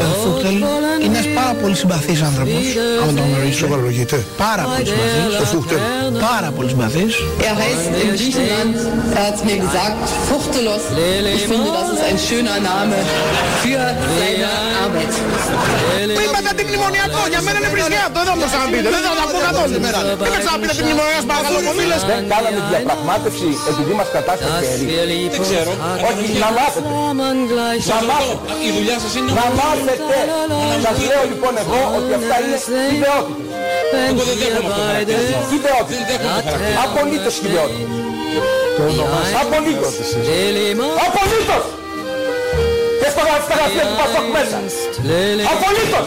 Ο Φούχτελ είναι ένας πάρα πολύ συμπαθής άνθρωπος, άμα τον γνωρίζω. Σοβαρολογείται. Πάρα πολύ συμπαθής. Ο Φούχτελ. Πάρα πολύ συμπαθής. Er heißt in Griechenland, er hat mir gesagt, Fuchtelos. Ich finde, das ist ein schöner Name für seine Arbeit. Που είπατε αντιμνημονιακό, για μένα είναι βρισιάτο, εδώ μου σαν πείτε, δεν θα τα πω καθόλου σήμερα. Δεν με ξαναπείτε αντιμνημονιακό, παρακαλώ πολύ, λες. Δεν κάναμε διαπραγμάτευση επειδή μας κατάστασε χέρι. Δεν ξέρω. Όχι, να μάθετε. Να μάθετε. Η δουλειά σας είναι Να μάθετε. Σας λέω λοιπόν εγώ ότι αυτά είναι χιδεότητες. Εγώ δεν δέχομαι αυτό το χαρακτήρισμα. Δεν Χιδεότητες. δέχομαι το χαρακτήρισμα. Απολύτως χιδεότητες. Απολύτως. Απολύτως. Και στο στα γραφεία του Πασόκ μέσα. Απολύτως.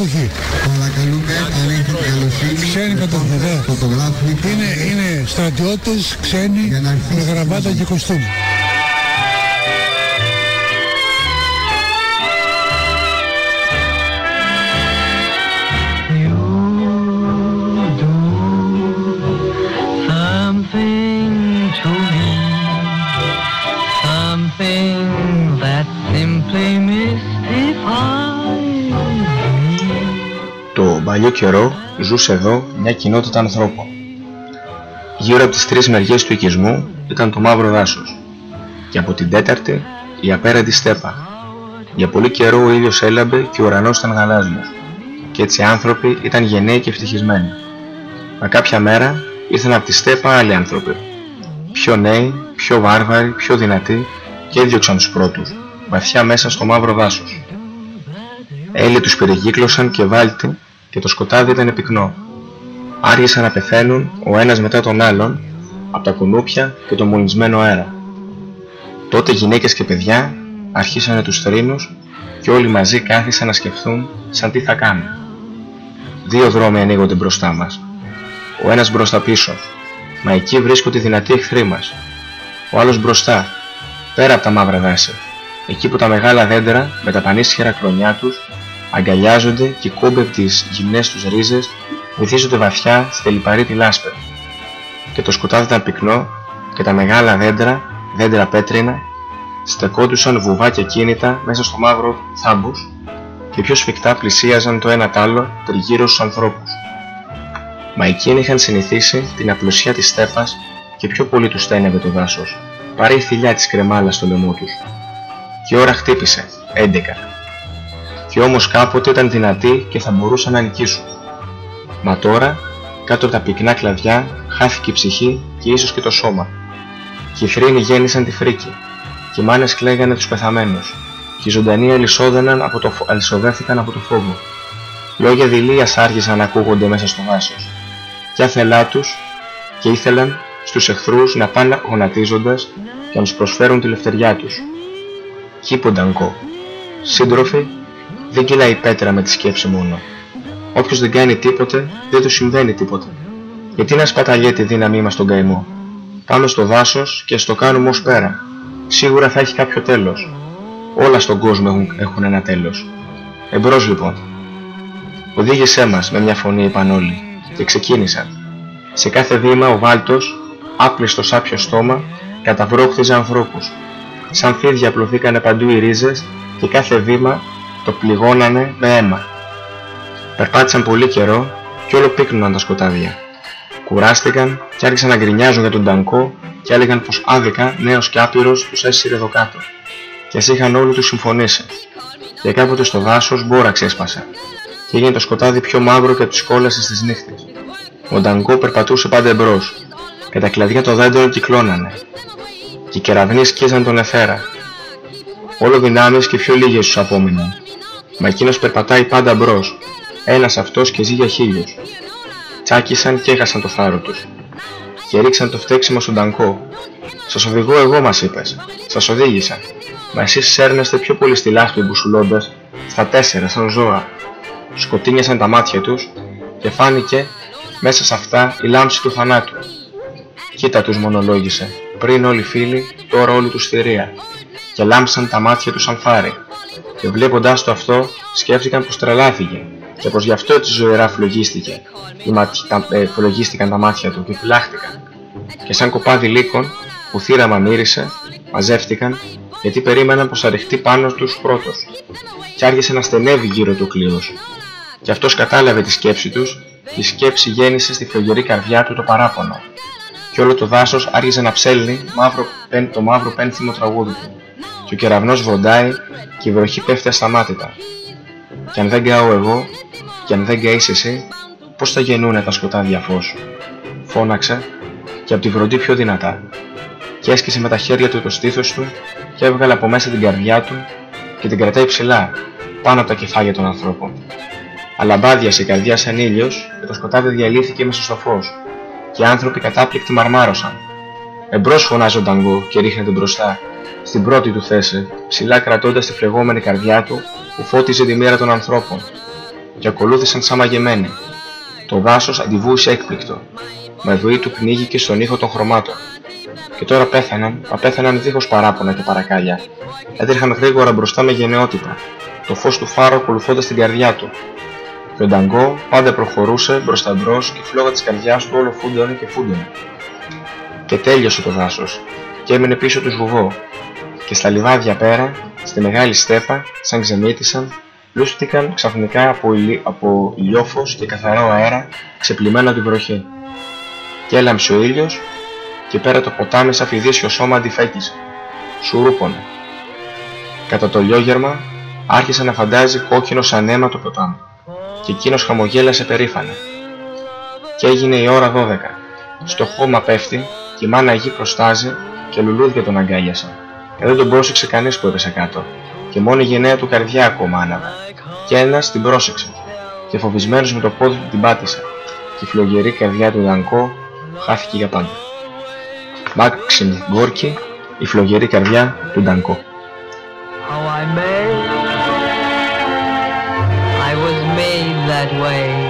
κατοχή. Παρακαλούμε αν έχετε την καλοσύνη Ξένη κατοχή, ναι. φωτογράφοι Είναι, είναι στρατιώτες ξένοι Για να με αρχίσει γραβάτα η και κοστούμι. Παλιό καιρό ζούσε εδώ μια κοινότητα ανθρώπων. Γύρω από τις τρεις μεριές του οικισμού ήταν το μαύρο δάσος και από την τέταρτη η απέραντη στέπα. Για πολύ καιρό ο ήλιος έλαμπε και ο ουρανός ήταν γαλάζιος και έτσι οι άνθρωποι ήταν γενναίοι και ευτυχισμένοι. Μα κάποια μέρα ήρθαν από τη στέπα άλλοι άνθρωποι. Πιο νέοι, πιο βάρβαροι, πιο δυνατοί και έδιωξαν τους πρώτους, βαθιά μέσα στο μαύρο δάσος. Έλλη τους περιγύκλωσαν και βάλτι και το σκοτάδι ήταν πυκνό. Άργησαν να πεθαίνουν ο ένας μετά τον άλλον από τα κουνούπια και τον μολυσμένο αέρα. Τότε γυναίκες και παιδιά αρχίσανε τους θρήνους και όλοι μαζί κάθισαν να σκεφτούν σαν τι θα κάνουν. Δύο δρόμοι ανοίγονται μπροστά μας. Ο ένας μπροστά πίσω, μα εκεί βρίσκονται οι δυνατοί εχθροί μας. Ο άλλος μπροστά, πέρα από τα μαύρα δάση, εκεί που τα μεγάλα δέντρα με τα πανίσχυρα κρονιά τους αγκαλιάζονται και κόμπε από τις γυμνές τους ρίζες βυθίζονται βαθιά στη λιπαρή τη λάσπη. Και το σκοτάδι ήταν πυκνό και τα μεγάλα δέντρα, δέντρα πέτρινα, στεκόντουσαν βουβάκια κίνητα μέσα στο μαύρο θάμπους και πιο σφιχτά πλησίαζαν το ένα τ' άλλο τριγύρω στους ανθρώπους. Μα εκείνοι είχαν συνηθίσει την απλωσία της στέφας και πιο πολύ τους στένευε το δάσος, παρά η θηλιά της κρεμάλας στο λαιμό τους. Και η ώρα χτύπησε, 11. Και όμως κάποτε ήταν δυνατοί και θα μπορούσαν να νικήσουν. Μα τώρα, κάτω από τα πυκνά κλαδιά, χάθηκε η ψυχή και ίσως και το σώμα. Και οι θρήνοι γέννησαν τη φρίκη, και οι μάνες κλαίγανε τους πεθαμένους, και οι ζωντανοί αλυσόδεναν από το, αλυσοδέθηκαν από το φόβο. Λόγια δειλίας άργησαν να ακούγονται μέσα στο δάσος. Κι άθελά τους και ήθελαν στους εχθρούς να πάνε γονατίζοντας και να τους προσφέρουν τη λευτεριά τους. Κύπονταγκό. Σύντροφοι, δεν κυλάει η πέτρα με τη σκέψη μόνο. Όποιος δεν κάνει τίποτε, δεν του συμβαίνει τίποτε. Γιατί να σπαταλιέ τη δύναμή μας στον καημό; Πάμε στο δάσος και στο κάνουμε ως πέρα. Σίγουρα θα έχει κάποιο τέλος. Όλα στον κόσμο έχουν, έχουν ένα τέλος. Εμπρός λοιπόν. Οδήγησέ μας με μια φωνή είπαν όλοι και ξεκίνησαν. Σε κάθε βήμα ο Βάλτος, άπλιστο σάπιο στόμα, καταβρόχθιζε ανθρώπους. Σαν φίδια απλωθήκανε παντού οι ρίζες και κάθε βήμα το πληγώνανε με αίμα. Περπάτησαν πολύ καιρό και όλο πύκνωναν τα σκοτάδια. Κουράστηκαν και άρχισαν να γκρινιάζουν για τον Τανκό και έλεγαν πως άδικα νέος και άπειρος τους έσυρε εδώ κάτω. Και ας είχαν όλοι τους συμφωνήσει. Και κάποτε στο δάσος μπόρα ξέσπασε και έγινε το σκοτάδι πιο μαύρο και τους κόλασε στις νύχτες. Ο Νταγκό περπατούσε πάντα εμπρός και τα κλαδιά των δέντρων κυκλώνανε και οι κεραυνοί σκίζαν τον εθέρα. Όλο δυνάμεις και πιο λίγες τους απόμειναν. Μα εκείνος περπατάει πάντα μπρος, ένας αυτός και ζει για χίλιους. Τσάκισαν και έχασαν το θάρρο τους και ρίξαν το φταίξιμο στον Νταγκό. Σας οδηγώ εγώ μας είπες, σας οδήγησα. Μα εσείς σέρνεστε πιο πολύ στη λάσπη μπουσουλώντας στα τέσσερα σαν ζώα σκοτίνιασαν τα μάτια τους και φάνηκε μέσα σε αυτά η λάμψη του θανάτου. Κοίτα τους μονολόγησε, πριν όλοι οι φίλοι, τώρα όλη τους θηρία και λάμψαν τα μάτια τους σαν φάρι. Και βλέποντάς το αυτό σκέφτηκαν πως τρελάθηκε και πως γι' αυτό έτσι ζωηρά φλογίστηκε. Τα, ε, φλογίστηκαν τα μάτια του και φυλάχτηκαν. Και σαν κοπάδι λύκων που θύραμα μύρισε μαζεύτηκαν γιατί περίμεναν πως θα ρηχτεί πάνω τους πρώτος. Και άργησε να στενεύει γύρω του κλείος. Και αυτός κατάλαβε τη σκέψη τους και η σκέψη γέννησε στη φλογερή καρδιά του το παράπονο. Και όλο το δάσος άρχισε να ψέλνει μαύρο, το μαύρο πένθυμο τραγούδι του και ο κεραυνός βροντάει και η βροχή πέφτει ασταμάτητα. Και αν δεν καώ εγώ και αν δεν καείς εσύ πως θα γεννούνε τα σκοτάδια φως; Φώναξε και από τη βροντή πιο δυνατά. Και έσκησε με τα χέρια του το στήθος του και έβγαλε από μέσα την καρδιά του και την κρατάει ψηλά πάνω από τα κεφάλια των ανθρώπων. Αλλά μπάδιασε η καρδιά σαν ήλιος και το σκοτάδι διαλύθηκε μέσα στο φως και οι άνθρωποι κατάπληκτοι μαρμάρωσαν. Εμπρός φωνάζει ο Νταγκό και ρίχνεται μπροστά, στην πρώτη του θέση, ψηλά κρατώντας τη φλεγόμενη καρδιά του που φώτιζε τη μοίρα των ανθρώπων και ακολούθησαν σαν μαγεμένοι. Το δάσος αντιβούησε έκπληκτο, με βουή του πνίγηκε στον ήχο των χρωμάτων. Και τώρα πέθαναν, μα πέθαναν δίχως παράπονα και παρακάλια. Έτρεχαν γρήγορα μπροστά με γενναιότητα, το φως του φάρου ακολουθώντας την καρδιά του, και ο Νταγκό πάντα προχωρούσε μπροστά μπρος και η φλόγα της καρδιάς του όλο φούντωνε και φούντωνε. Και τέλειωσε το δάσος και έμεινε πίσω του σβουβό Και στα λιβάδια πέρα, στη μεγάλη στέπα, σαν ξεμύτησαν, λούστηκαν ξαφνικά από, ηλι... από ηλιόφως και καθαρό αέρα ξεπλημμένα την βροχή. Και έλαμψε ο ήλιος και πέρα το ποτάμι σαν φιδίσιο σώμα αντιφέκησε. Σουρούπωνε. Κατά το λιόγερμα άρχισε να φαντάζει κόκκινο σαν αίμα το ποτάμι και εκείνος χαμογέλασε περήφανα. Και έγινε η ώρα 12. Στο χώμα πέφτει και η μάνα γη προστάζει και λουλούδια τον αγκάλιασαν. Και δεν τον πρόσεξε κανείς που έπεσε κάτω και μόνο η γενναία του καρδιά ακόμα άναβε. Και ένας την πρόσεξε και φοβισμένος με το πόδι του την πάτησε και η φλογερή καρδιά του Δανκό χάθηκε για πάντα. Μάξιμ Γκόρκι, η φλογερή καρδιά του Ντανκό. How I made, I was made that way.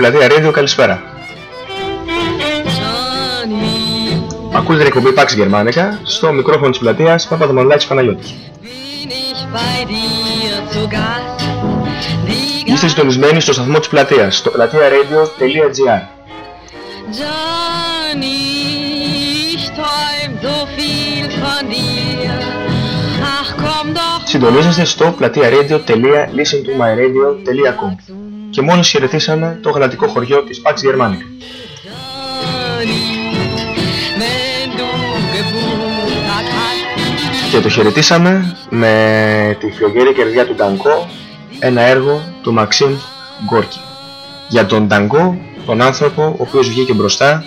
Πλατεία Radio, καλησπέρα. Ακούτε την εκπομπή Pax Γερμανικά στο μικρόφωνο της πλατείας Παπαδομολάκης Παναγιώτης. Είστε συντονισμένοι στο σταθμό της πλατείας, στο πλατεία-radio.gr Johnny, ich träum so viel von dir. Ach komm doch Συντονίζεστε στο πλατεία-radio.listentomyradio.com και μόλις χαιρετήσαμε το γαλατικό χωριό της Pax Germanica. wenn du Geburtstag hast. Και το χαιρετήσαμε με τη φλογέρη κερδιά του Νταγκό, ένα έργο του Μαξίμ Γκόρκι. Για τον Νταγκό, τον άνθρωπο ο οποίος βγήκε μπροστά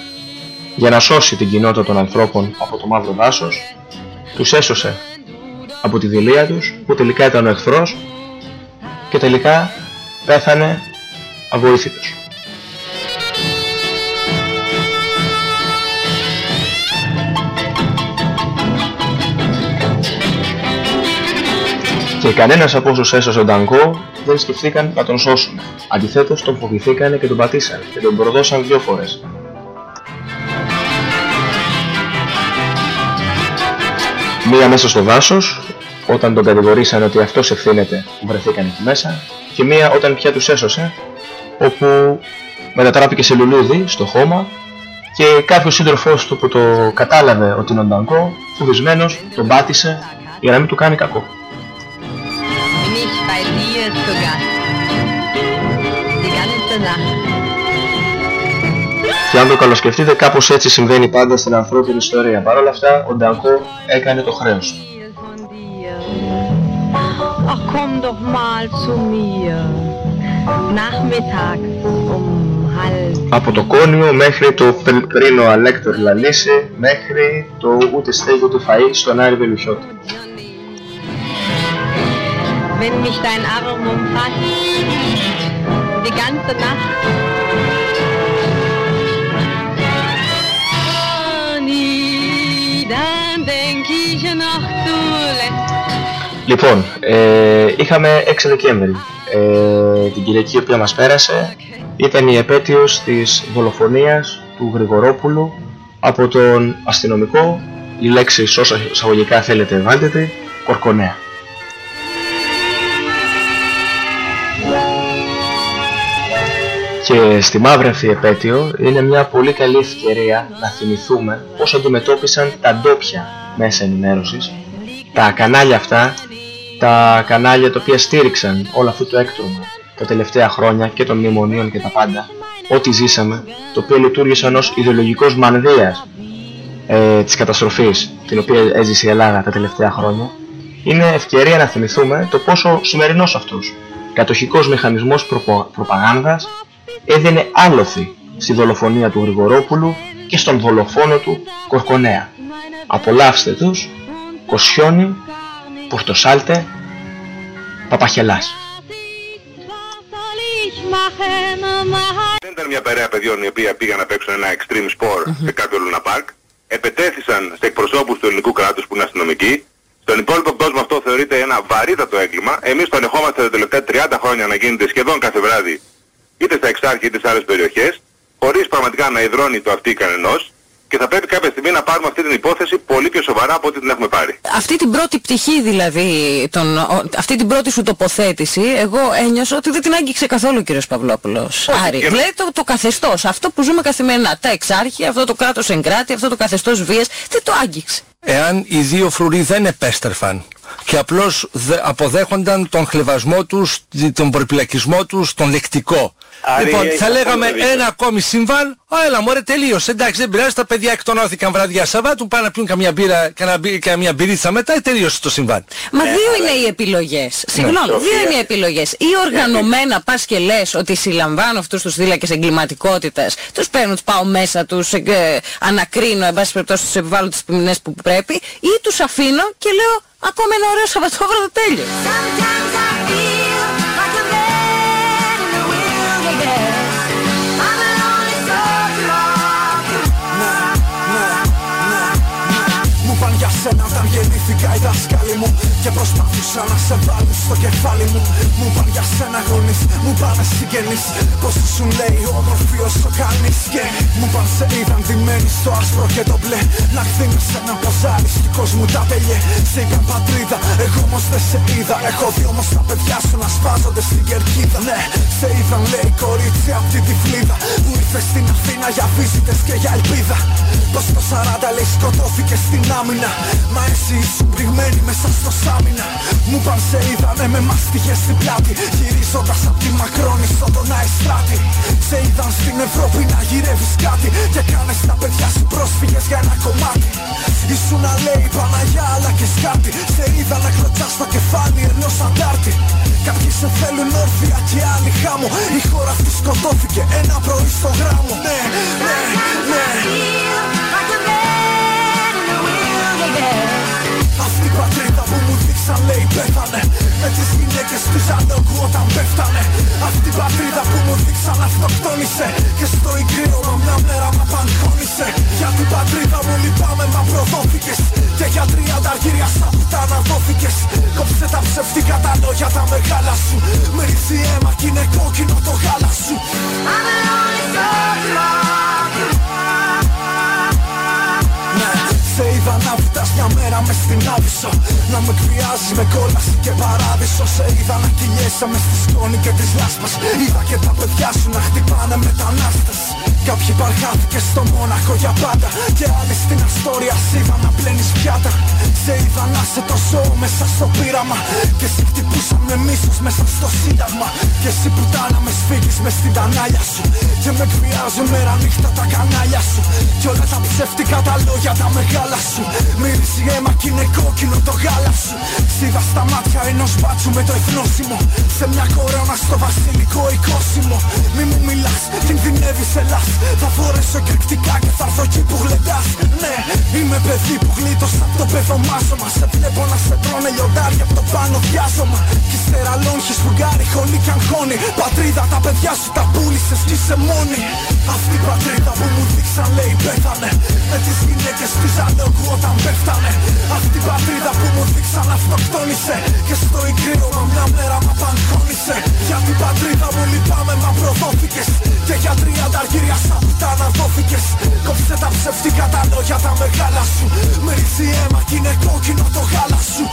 για να σώσει την κοινότητα των ανθρώπων από το μαύρο δάσος, τους έσωσε από τη δηλία τους που τελικά ήταν ο εχθρός και τελικά πέθανε αβοήθητος. Και κανένας από όσους έσωσε τον Νταγκό δεν σκεφτήκαν να τον σώσουν. Αντιθέτως τον φοβηθήκανε και τον πατήσαν και τον προδώσαν δυο φορές. Μία μέσα στο δάσος, όταν τον κατηγορήσαν ότι αυτός ευθύνεται που βρεθήκαν εκεί μέσα, και μία όταν πια τους έσωσε, όπου μετατράπηκε σε λουλούδι στο χώμα και κάποιος σύντροφός του που το κατάλαβε ότι είναι ο Νταγκό, φοβισμένος, τον πάτησε για να μην του κάνει κακό. Bin ich bei dir zu Gast. Die ganze Nacht. Και αν το καλοσκεφτείτε, κάπως έτσι συμβαίνει πάντα στην ανθρώπινη ιστορία. Παρ' όλα αυτά, ο Νταγκό έκανε το χρέος του. Ach komm doch mal zu mir. Από το κόνιο μέχρι το πριν ο Λαλίση, μέχρι το ούτε στέγιο του φαΐ στον Άρη Βελουχιώτη. Λοιπόν, ε, είχαμε 6 Δεκέμβρη. Ε, την Κυριακή η οποία μας πέρασε ήταν η επέτειος της δολοφονίας του Γρηγορόπουλου από τον αστυνομικό, η λέξη όσα εισαγωγικά θέλετε βάλτε τη, Κορκονέα. Και στη μαύρη αυτή επέτειο είναι μια πολύ καλή ευκαιρία να θυμηθούμε πώς αντιμετώπισαν τα ντόπια μέσα ενημέρωσης, τα κανάλια αυτά, τα κανάλια τα οποία στήριξαν όλο αυτό το έκτρωμα τα τελευταία χρόνια και των μνημονίων και τα πάντα, ό,τι ζήσαμε, το οποίο λειτουργήσε ως ιδεολογικός μανδύας ε, της καταστροφής την οποία έζησε η Ελλάδα τα τελευταία χρόνια, είναι ευκαιρία να θυμηθούμε το πόσο σημερινός αυτός κατοχικός μηχανισμός προπο, προπαγάνδας έδινε άλοθη στη δολοφονία του Γρηγορόπουλου και στον δολοφόνο του Κορκονέα. Απολαύστε τους, Κοσιόνι, Πορτοσάλτε, Παπαχελάς. Δεν ήταν μια παρέα παιδιών οι οποίοι πήγαν να παίξουν ένα extreme sport σε κάποιο Λούνα Park. Επετέθησαν σε εκπροσώπους του ελληνικού κράτους που είναι αστυνομικοί. Στον υπόλοιπο κόσμο αυτό θεωρείται ένα βαρύτατο έγκλημα. Εμείς το ανεχόμαστε τα τελευταία 30 χρόνια να γίνεται σχεδόν κάθε βράδυ είτε στα εξάρχεια είτε σε άλλες περιοχές χωρίς πραγματικά να υδρώνει το αυτή κανενός και θα πρέπει κάποια στιγμή να πάρουμε αυτή την υπόθεση πολύ πιο σοβαρά από ό,τι την έχουμε πάρει. Αυτή την πρώτη πτυχή δηλαδή, τον, αυτή την πρώτη σου τοποθέτηση, εγώ ένιωσα ότι δεν την άγγιξε καθόλου ο κύριος Παυλόπουλος. Άρη, και... λέει το, το καθεστώς, αυτό που ζούμε καθημερινά, τα εξάρχεια, αυτό το κράτος εγκράτη, αυτό το καθεστώς βίας, δεν το άγγιξε. Εάν οι δύο φρουροί δεν επέστρεφαν και απλώς αποδέχονταν τον χλεβασμό τους, τον προπυλακισμό τους, τον λεκτικό. Άρα λοιπόν, θα λέγαμε ένα ακόμη συμβάν, Ω, έλα μωρέ τελείωσε, εντάξει δεν πειράζει, τα παιδιά εκτονώθηκαν βραδιά Σαββάτου, πάνε να πιούν καμιά μπύρα, καμιά μπυρίτσα μετά, τελείωσε το συμβάν. Μα ναι, δύο είναι οι επιλογές. Συγγνώμη, δύο είναι οι επιλογές. Ή οργανωμένα πας και λες ότι συλλαμβάνω αυτούς τους θύλακες εγκληματικότητας, τους παίρνω, τους πάω μέσα, τους ε, ανακρίνω, εν πάση περιπτώσει τους επιβάλλω τις ποινές που πρέπει, ή τους αφήνω και λέω ακόμα ένα ωραίο Σαββατόβραδο τέλειο. Σένα όταν γεννήθηκα οι δάσκαλοι μου Και προσπάθησα να σε βάλουν στο κεφάλι μου. Μου πάνε για σένα γονείς, μου πάνε συγγενείς. Πως σου λέει όμορφη όσο κάνεις Και μου πάνε σε είδαν δυμένη στο άσπρο και το μπλε. Να χθίνεις ένα ποζάρις του κόσμου τα πελιέ. Σε είπαν πατρίδα, εγώ όμως δεν σε είδα. Έχω δει όμως τα παιδιά σου να σπάζονται στην κερκίδα. Ναι, σε είδαν λέει κορίτσι απ' τη τυφλίδα. Που ήρθε στην Αθήνα για βίζιτες και για ελπίδα. Πως το 40 λέει σκοτώθηκε στην άμυνα Μα εσύ ήσουν πληγμένη μέσα στο σάμινα. Μου παν σε είδανε με μαστιχές στην πλάτη. Γυρίζοντας απ' τη μακρόνη στο τον αεστράτη Σε είδαν στην Ευρώπη να γυρεύεις κάτι Και κάνες τα παιδιά σου πρόσφυγες για ένα κομμάτι. Ήσουν να λέει Παναγιά αλλά και σκάτι Σε είδα να κλωτσάς στο κεφάλι ενός αντάρτη. Κάποιοι σε θέλουν όρθια και άλλοι χάμω. Η χώρα αυτή σκοτώθηκε ένα πρωί στο γράμμο. Ναι, ναι, ναι αυτή η πατρίδα που μου δείξαν λέει πέθανε. Με τις γυναίκες τους Ζανόγκου όταν πέφτανε. Αυτή η πατρίδα που μου δείξαν αυτοκτόνησε. Και στο ικρίωμα μια μέρα μ' απαγχώνησε. Για την πατρίδα μου λυπάμαι μα προδόθηκες Και για τριάντα αργύρια στα πουτάνα δόθηκες Κόψε τα ψευτικά τα λόγια τα μεγάλα σου. Με ρίξει αίμα κι είναι κόκκινο το γάλα σου μέρα μες στην άβυσσο Να με εκβιάζεις με κόλαση και παράδεισο. Σε είδα να κυλιέσαι μες στη σκόνη και της λάσπας Είδα και τα παιδιά σου να χτυπάνε μετανάστες Κάποιοι παρχάθηκε στο Μόναχο για πάντα. Και άλλοι στην Αστόρια σ' είδα να πλένεις πιάτα. Σε είδα να σε το ζώο μέσα στο πείραμα. Και σε χτυπούσα με μίσος μέσα στο σύνταγμα. Και εσύ πουτάνα με σφίγγεις μες στην τανάλια σου. Και με εκβιάζουν μέρα νύχτα τα κανάλια σου. Κι όλα τα ψεύτικα τα λόγια τα μεγάλα σου. Μυρίζει αίμα κι είναι κόκκινο το γάλα σου. Σ' είδα στα μάτια ενός μπάτσου με το εθνόσημο Σε μια κορώνα στο βασιλικό οικόσημο. Μη μου μιλάς, κινδυνεύεις Ελλάς Θα φορέσω εκρηκτικά και θα έρθω εκεί που γλεντάς. Ναι, είμαι παιδί που γλίτωσα από το παιδομάζωμα Σε βλέπω να σε τρώνε λιοντάρια από το πάνω διάζωμα Κι ύστερα λόγχη, σφουγγάρι, χολή κι αγχόνη. Πατρίδα τα παιδιά σου τα πούλησες κι είσαι μόνη. Αυτή η πατρίδα που μου δείξαν λέει πέθανε. Με τις γυναίκες του Ζαλόγκου όταν πέφτανε. Αυτή η πατρίδα που μου δείξαν αυτοκτόνησε. Και στο ικρίωμα μια μέρα μ' απαγχώνησε. Για την πατρίδα μου λυπάμαι μα προδόθηκες. Και για τριάντα αργύρια στα πουτάνα δόθηκες Κόψε τα ψευτικά τα λόγια τα μεγάλα σου. Με ρίξει αίμα κι είναι κόκκινο το γάλα σου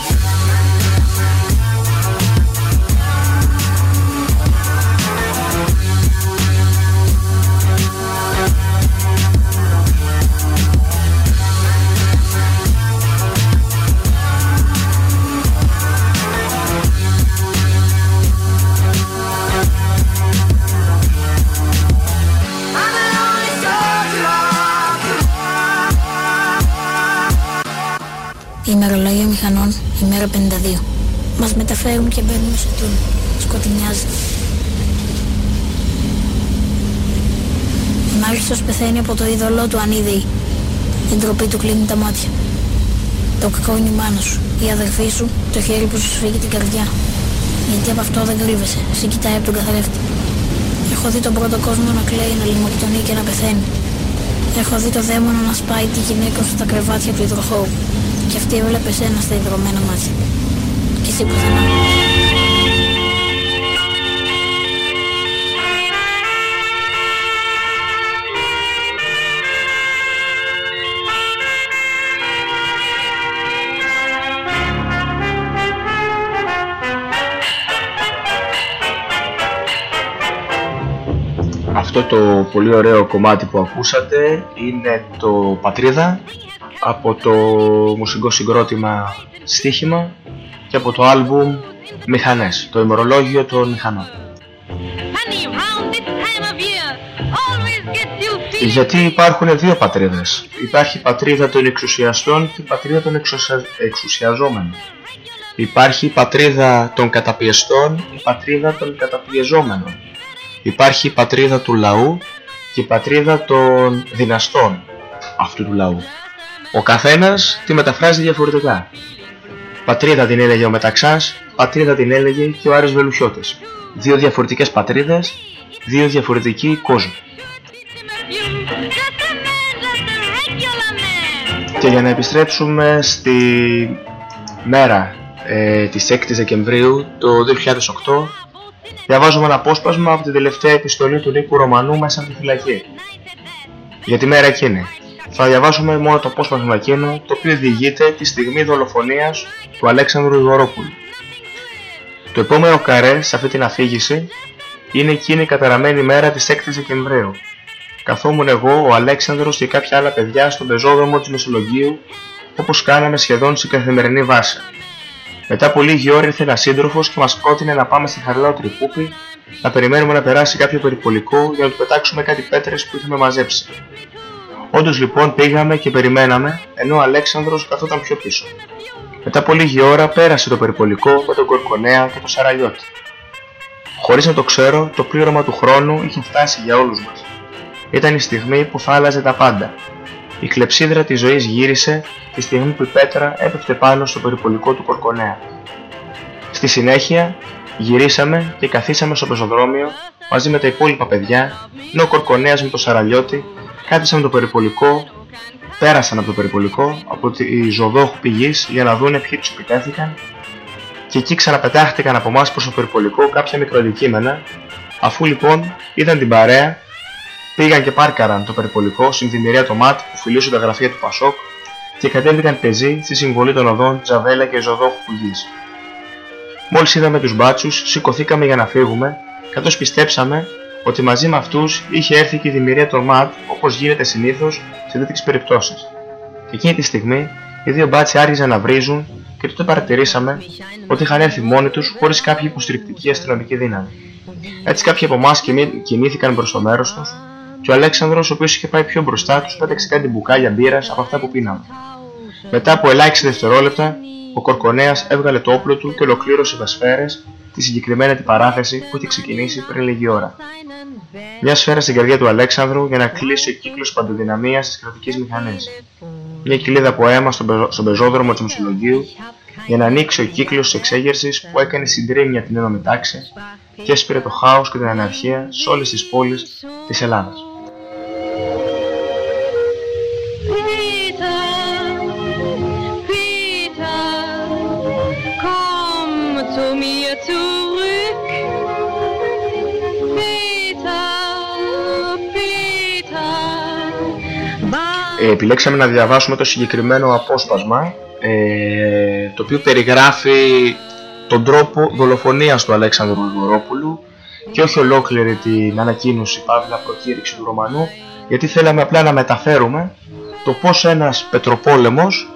ημερολόγιο μηχανών, ημέρα 52. Μας μεταφέρουν και μπαίνουμε σε τούνελ. Σκοτεινιάζει. Ο Μάλιστος πεθαίνει από το είδωλό του ανίδεη. Η ντροπή του κλείνει τα μάτια. Το κακό είναι η μάνα σου, η αδερφή σου, το χέρι που σου σφίγγει την καρδιά. Γιατί από αυτό δεν κρύβεσαι, σε κοιτάει από τον καθρέφτη. Έχω δει τον πρώτο κόσμο να κλαίει, να λιμοκτονεί και να πεθαίνει. Έχω δει το δαίμονα να σπάει τη γυναίκα σου στα κρεβάτια του υδροχώου. Και αυτή έβλεπε εσένα στα ιδρωμένα μάτια. Και εσύ πουθενά. Αυτό το πολύ ωραίο κομμάτι που ακούσατε είναι το Πατρίδα από το μουσικό συγκρότημα Στίχημα και από το άλμπουμ Μηχανές, το ημερολόγιο των μηχανών. Γιατί υπάρχουν δύο πατρίδες. Υπάρχει η πατρίδα των εξουσιαστών και η πατρίδα των εξουσια... εξουσιαζόμενων. Υπάρχει η πατρίδα των καταπιεστών, η πατρίδα των καταπιεζόμενων. Υπάρχει η πατρίδα του λαού και η πατρίδα των δυναστών αυτού του λαού. Ο καθένας τη μεταφράζει διαφορετικά. Πατρίδα την έλεγε ο Μεταξάς, πατρίδα την έλεγε και ο Άρης Βελουχιώτης. Δύο διαφορετικές πατρίδες, δύο διαφορετικοί κόσμοι. Και για να επιστρέψουμε στη μέρα ε, της 6ης Δεκεμβρίου το 2008 διαβάζουμε ένα απόσπασμα από την τελευταία επιστολή του Νίκου Ρωμανού μέσα από τη φυλακή. Για τη μέρα εκείνη. Θα διαβάσουμε μόνο το απόσπασμα εκείνο το οποίο διηγείται τη στιγμή δολοφονίας του Αλέξανδρου Ιγορόπουλου. Το επόμενο καρέ σε αυτή την αφήγηση είναι εκείνη η καταραμένη μέρα της 6ης Δεκεμβρίου. Καθόμουν εγώ, ο Αλέξανδρος και κάποια άλλα παιδιά στον πεζόδρομο της Μεσολογγίου όπως κάναμε σχεδόν σε καθημερινή βάση. Μετά από λίγη ώρα ήρθε ένας σύντροφος και μας πρότεινε να πάμε στη Χαρλάου Τρυπούπη να περιμένουμε να περάσει κάποιο περιπολικό για να του πετάξουμε κάτι πέτρες που είχαμε μαζέψει. Όντως λοιπόν πήγαμε και περιμέναμε ενώ ο Αλέξανδρος καθόταν πιο πίσω. Μετά από λίγη ώρα πέρασε το περιπολικό με τον Κορκονέα και τον Σαραλιώτη. Χωρίς να το ξέρω, το πλήρωμα του χρόνου είχε φτάσει για όλους μας. Ήταν η στιγμή που θα άλλαζε τα πάντα η κλεψίδρα της ζωής γύρισε τη στιγμή που η πέτρα έπεφτε πάνω στο περιπολικό του Κορκονέα. Στη συνέχεια γυρίσαμε και καθίσαμε στο πεζοδρόμιο μαζί με τα υπόλοιπα παιδιά, ενώ ο Κορκονέας με το Σαραλιώτη κάθισαν με το περιπολικό, πέρασαν από το περιπολικό, από τη ζωδόχου πηγής για να δούνε ποιοι τους επιτέθηκαν και εκεί ξαναπετάχτηκαν από εμάς προς το περιπολικό κάποια μικροαντικείμενα, αφού λοιπόν είδαν την παρέα Πήγαν και πάρκαραν το περιπολικό στην δημιουργία το ΜΑΤ που φιλούσαν τα γραφεία του Πασόκ και κατέβηκαν πεζοί στη συμβολή των οδών Τζαβέλα και Ζωδόχου Πουγής. Μόλις είδαμε τους μπάτσους, σηκωθήκαμε για να φύγουμε, καθώς πιστέψαμε ότι μαζί με αυτούς είχε έρθει και η δημιουργία των ΜΑΤ όπως γίνεται συνήθως σε τέτοιες περιπτώσεις. Εκείνη τη στιγμή οι δύο μπάτσοι άρχιζαν να βρίζουν και τότε παρατηρήσαμε ότι είχαν έρθει μόνοι τους χωρίς κάποια υποστηρικτική αστυνομική δύναμη. Έτσι κάποιοι από εμάς κινήθηκαν προς το μέρος τους και ο Αλέξανδρος, ο οποίος είχε πάει πιο μπροστά, τους πέταξε κάτι μπουκάλια μπύρας από αυτά που πίναμε. Μετά από ελάχιστα δευτερόλεπτα, ο Κορκονέας έβγαλε το όπλο του και ολοκλήρωσε τα σφαίρες τη συγκεκριμένη την παράθεση που είχε ξεκινήσει πριν λίγη ώρα. Μια σφαίρα στην καρδιά του Αλέξανδρου για να κλείσει ο κύκλος παντοδυναμίας της κρατικής μηχανής. Μια κοιλίδα από αίμα στον πεζόδρομο της Μεσολογίου για να ανοίξει ο κύκλος της εξέγερσης που έκανε συντρίμια την ένωμη τάξη και έσπηρε το χάος και την αναρχία σε όλες τις πόλεις της Ελλάδας. Επιλέξαμε να διαβάσουμε το συγκεκριμένο απόσπασμα ε, το οποίο περιγράφει τον τρόπο δολοφονίας του Αλέξανδρου Γρηγορόπουλου και όχι ολόκληρη την ανακοίνωση παύλα προκήρυξη του Ρωμανού γιατί θέλαμε απλά να μεταφέρουμε το πως ένας πετροπόλεμος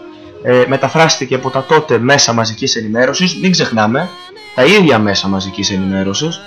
ε, μεταφράστηκε από τα τότε μέσα μαζικής ενημέρωσης μην ξεχνάμε τα ίδια μέσα μαζικής ενημέρωσης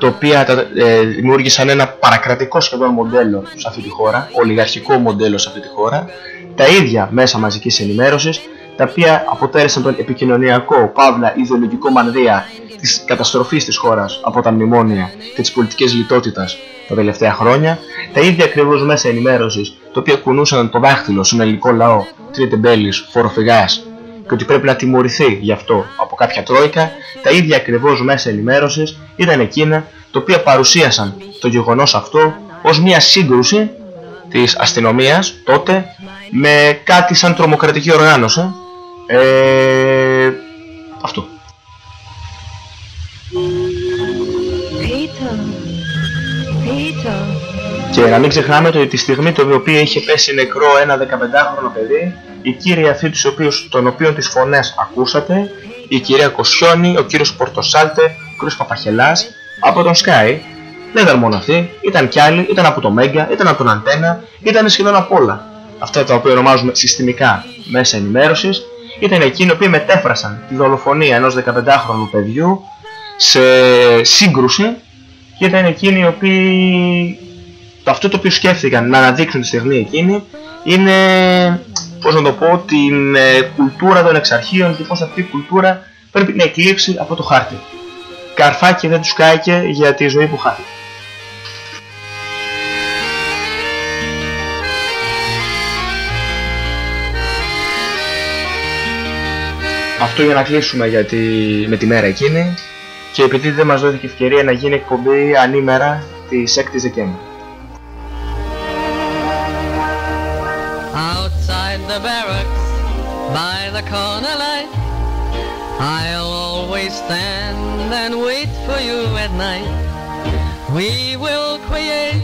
τα οποία ε, δημιούργησαν ένα παρακρατικό σχεδόν μοντέλο σε αυτή τη χώρα, ολιγαρχικό μοντέλο σε αυτή τη χώρα, τα ίδια μέσα μαζικής ενημέρωσης, τα οποία αποτέλεσαν τον επικοινωνιακό, παύλα, ιδεολογικό μανδύα της καταστροφής της χώρας από τα μνημόνια και τις πολιτικές λιτότητας τα τελευταία χρόνια, τα ίδια ακριβώς μέσα ενημέρωσης, τα οποία κουνούσαν το δάχτυλο στον ελληνικό λαό, τρίτε μπέλης, φοροφυγάς και ότι πρέπει να τιμωρηθεί γι' αυτό από κάποια τρόικα, τα ίδια ακριβώς μέσα ενημέρωσης ήταν εκείνα τα οποία παρουσίασαν το γεγονός αυτό ως μια σύγκρουση της αστυνομίας τότε με κάτι σαν τρομοκρατική οργάνωση. Ε, αυτό. Και να μην ξεχνάμε ότι τη στιγμή το οποίο είχε πέσει νεκρό ένα 15χρονο παιδί, οι κύριοι αυτοί τους οποίους, των οποίων τις φωνές ακούσατε, η κυρία Κοσιόνη, ο κύριος Πορτοσάλτε, ο κύριος Παπαχελάς, από τον Sky, δεν ήταν μόνο αυτοί, ήταν κι άλλοι, ήταν από το Μέγκα, ήταν από τον Αντένα, ήταν σχεδόν από όλα. Αυτά τα οποία ονομάζουμε συστημικά μέσα ενημέρωσης, ήταν εκείνοι οι οποίοι μετέφρασαν τη δολοφονία ενός 15χρονου παιδιού σε σύγκρουση και ήταν εκείνοι οι οποίοι αυτό το οποίο σκέφτηκαν να αναδείξουν τη στιγμή εκείνη είναι, πώς να το πω, την ε, κουλτούρα των εξαρχείων και πώς αυτή η κουλτούρα πρέπει να εκλείψει από το χάρτη. Καρφάκι δεν τους κάηκε για τη ζωή που χάθηκε. Αυτό για να κλείσουμε για τη, με τη μέρα εκείνη και επειδή δεν μας δόθηκε ευκαιρία να γίνει εκπομπή ανήμερα της 6 Δεκέμβρη. The barracks, by the corner light, I'll always stand and wait for you at night. We will create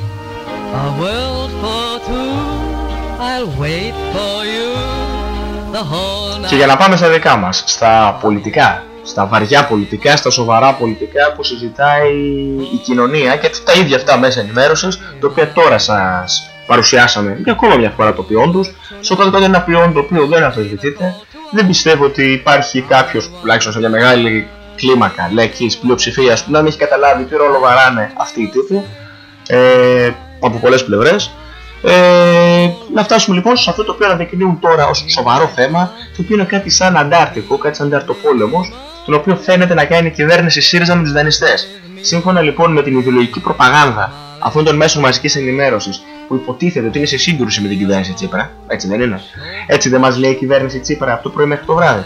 a world for two. I'll wait for you the whole night. Και για να πάμε στα δικά μας, στα πολιτικά, στα βαριά πολιτικά, στα σοβαρά πολιτικά που συζητάει η κοινωνία και τα ίδια αυτά μέσα ενημέρωσης, τα οποία τώρα σας παρουσιάσαμε για ακόμα μια φορά το ποιόν τους, στο κάτω κάτω ένα ποιόν το οποίο δεν αφισβητείται, δεν πιστεύω ότι υπάρχει κάποιος, τουλάχιστον σε μια μεγάλη κλίμακα λέκης πλειοψηφίας που να μην έχει καταλάβει τι ρόλο βαράνε αυτοί οι τύποι ε, από πολλές πλευρές. Ε, να φτάσουμε λοιπόν σε αυτό το οποίο αναδεικνύουν τώρα ως σοβαρό θέμα το οποίο είναι κάτι σαν αντάρτικο, κάτι σαν ανταρτοπόλεμος τον οποίο φαίνεται να κάνει η κυβέρνηση ΣΥΡΙΖΑ με τους δανειστές. Σύμφωνα λοιπόν με την ιδεολογική προπαγάνδα αυτών των μέσων μαζικής ενημέρωσης που υποτίθεται ότι είναι σε σύγκρουση με την κυβέρνηση Τσίπρα, έτσι δεν είναι; Έτσι δεν μας λέει η κυβέρνηση Τσίπρα από το πρωί μέχρι το βράδυ.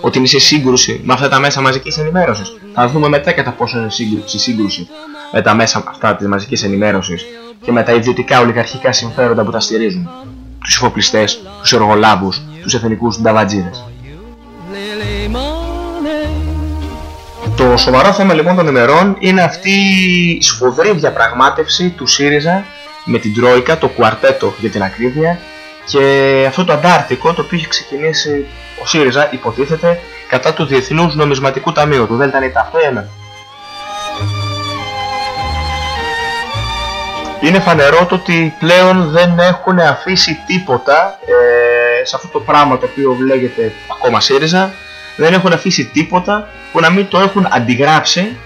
Ότι είναι σε σύγκρουση με αυτά τα μέσα μαζικής ενημέρωσης. Θα δούμε μετά κατά πόσο είναι σε σύγκρουση με τα μέσα αυτά της μαζικής ενημέρωσης και με τα ιδιωτικά ολιγαρχικά συμφέροντα που τα στηρίζουν. Τους υφοπλιστές, τους εργολάβους, τους εθνικούς νταβατζίδες. Το σοβαρό θέμα λοιπόν των ημερών είναι αυτή η σφοδρή διαπραγμάτευση του ΣΥΡΙΖΑ με την Τρόικα, το κουαρτέτο για την ακρίβεια και αυτό το αντάρτικο το οποίο έχει ξεκινήσει ο ΣΥΡΙΖΑ υποτίθεται κατά του Διεθνούς Νομισματικού Ταμείου του ΔΝΤ. Αυτό είναι. Είναι φανερό το ότι πλέον δεν έχουν αφήσει τίποτα ε, σε αυτό το πράγμα το οποίο λέγεται ακόμα ΣΥΡΙΖΑ δεν έχουν αφήσει τίποτα που να μην το έχουν αντιγράψει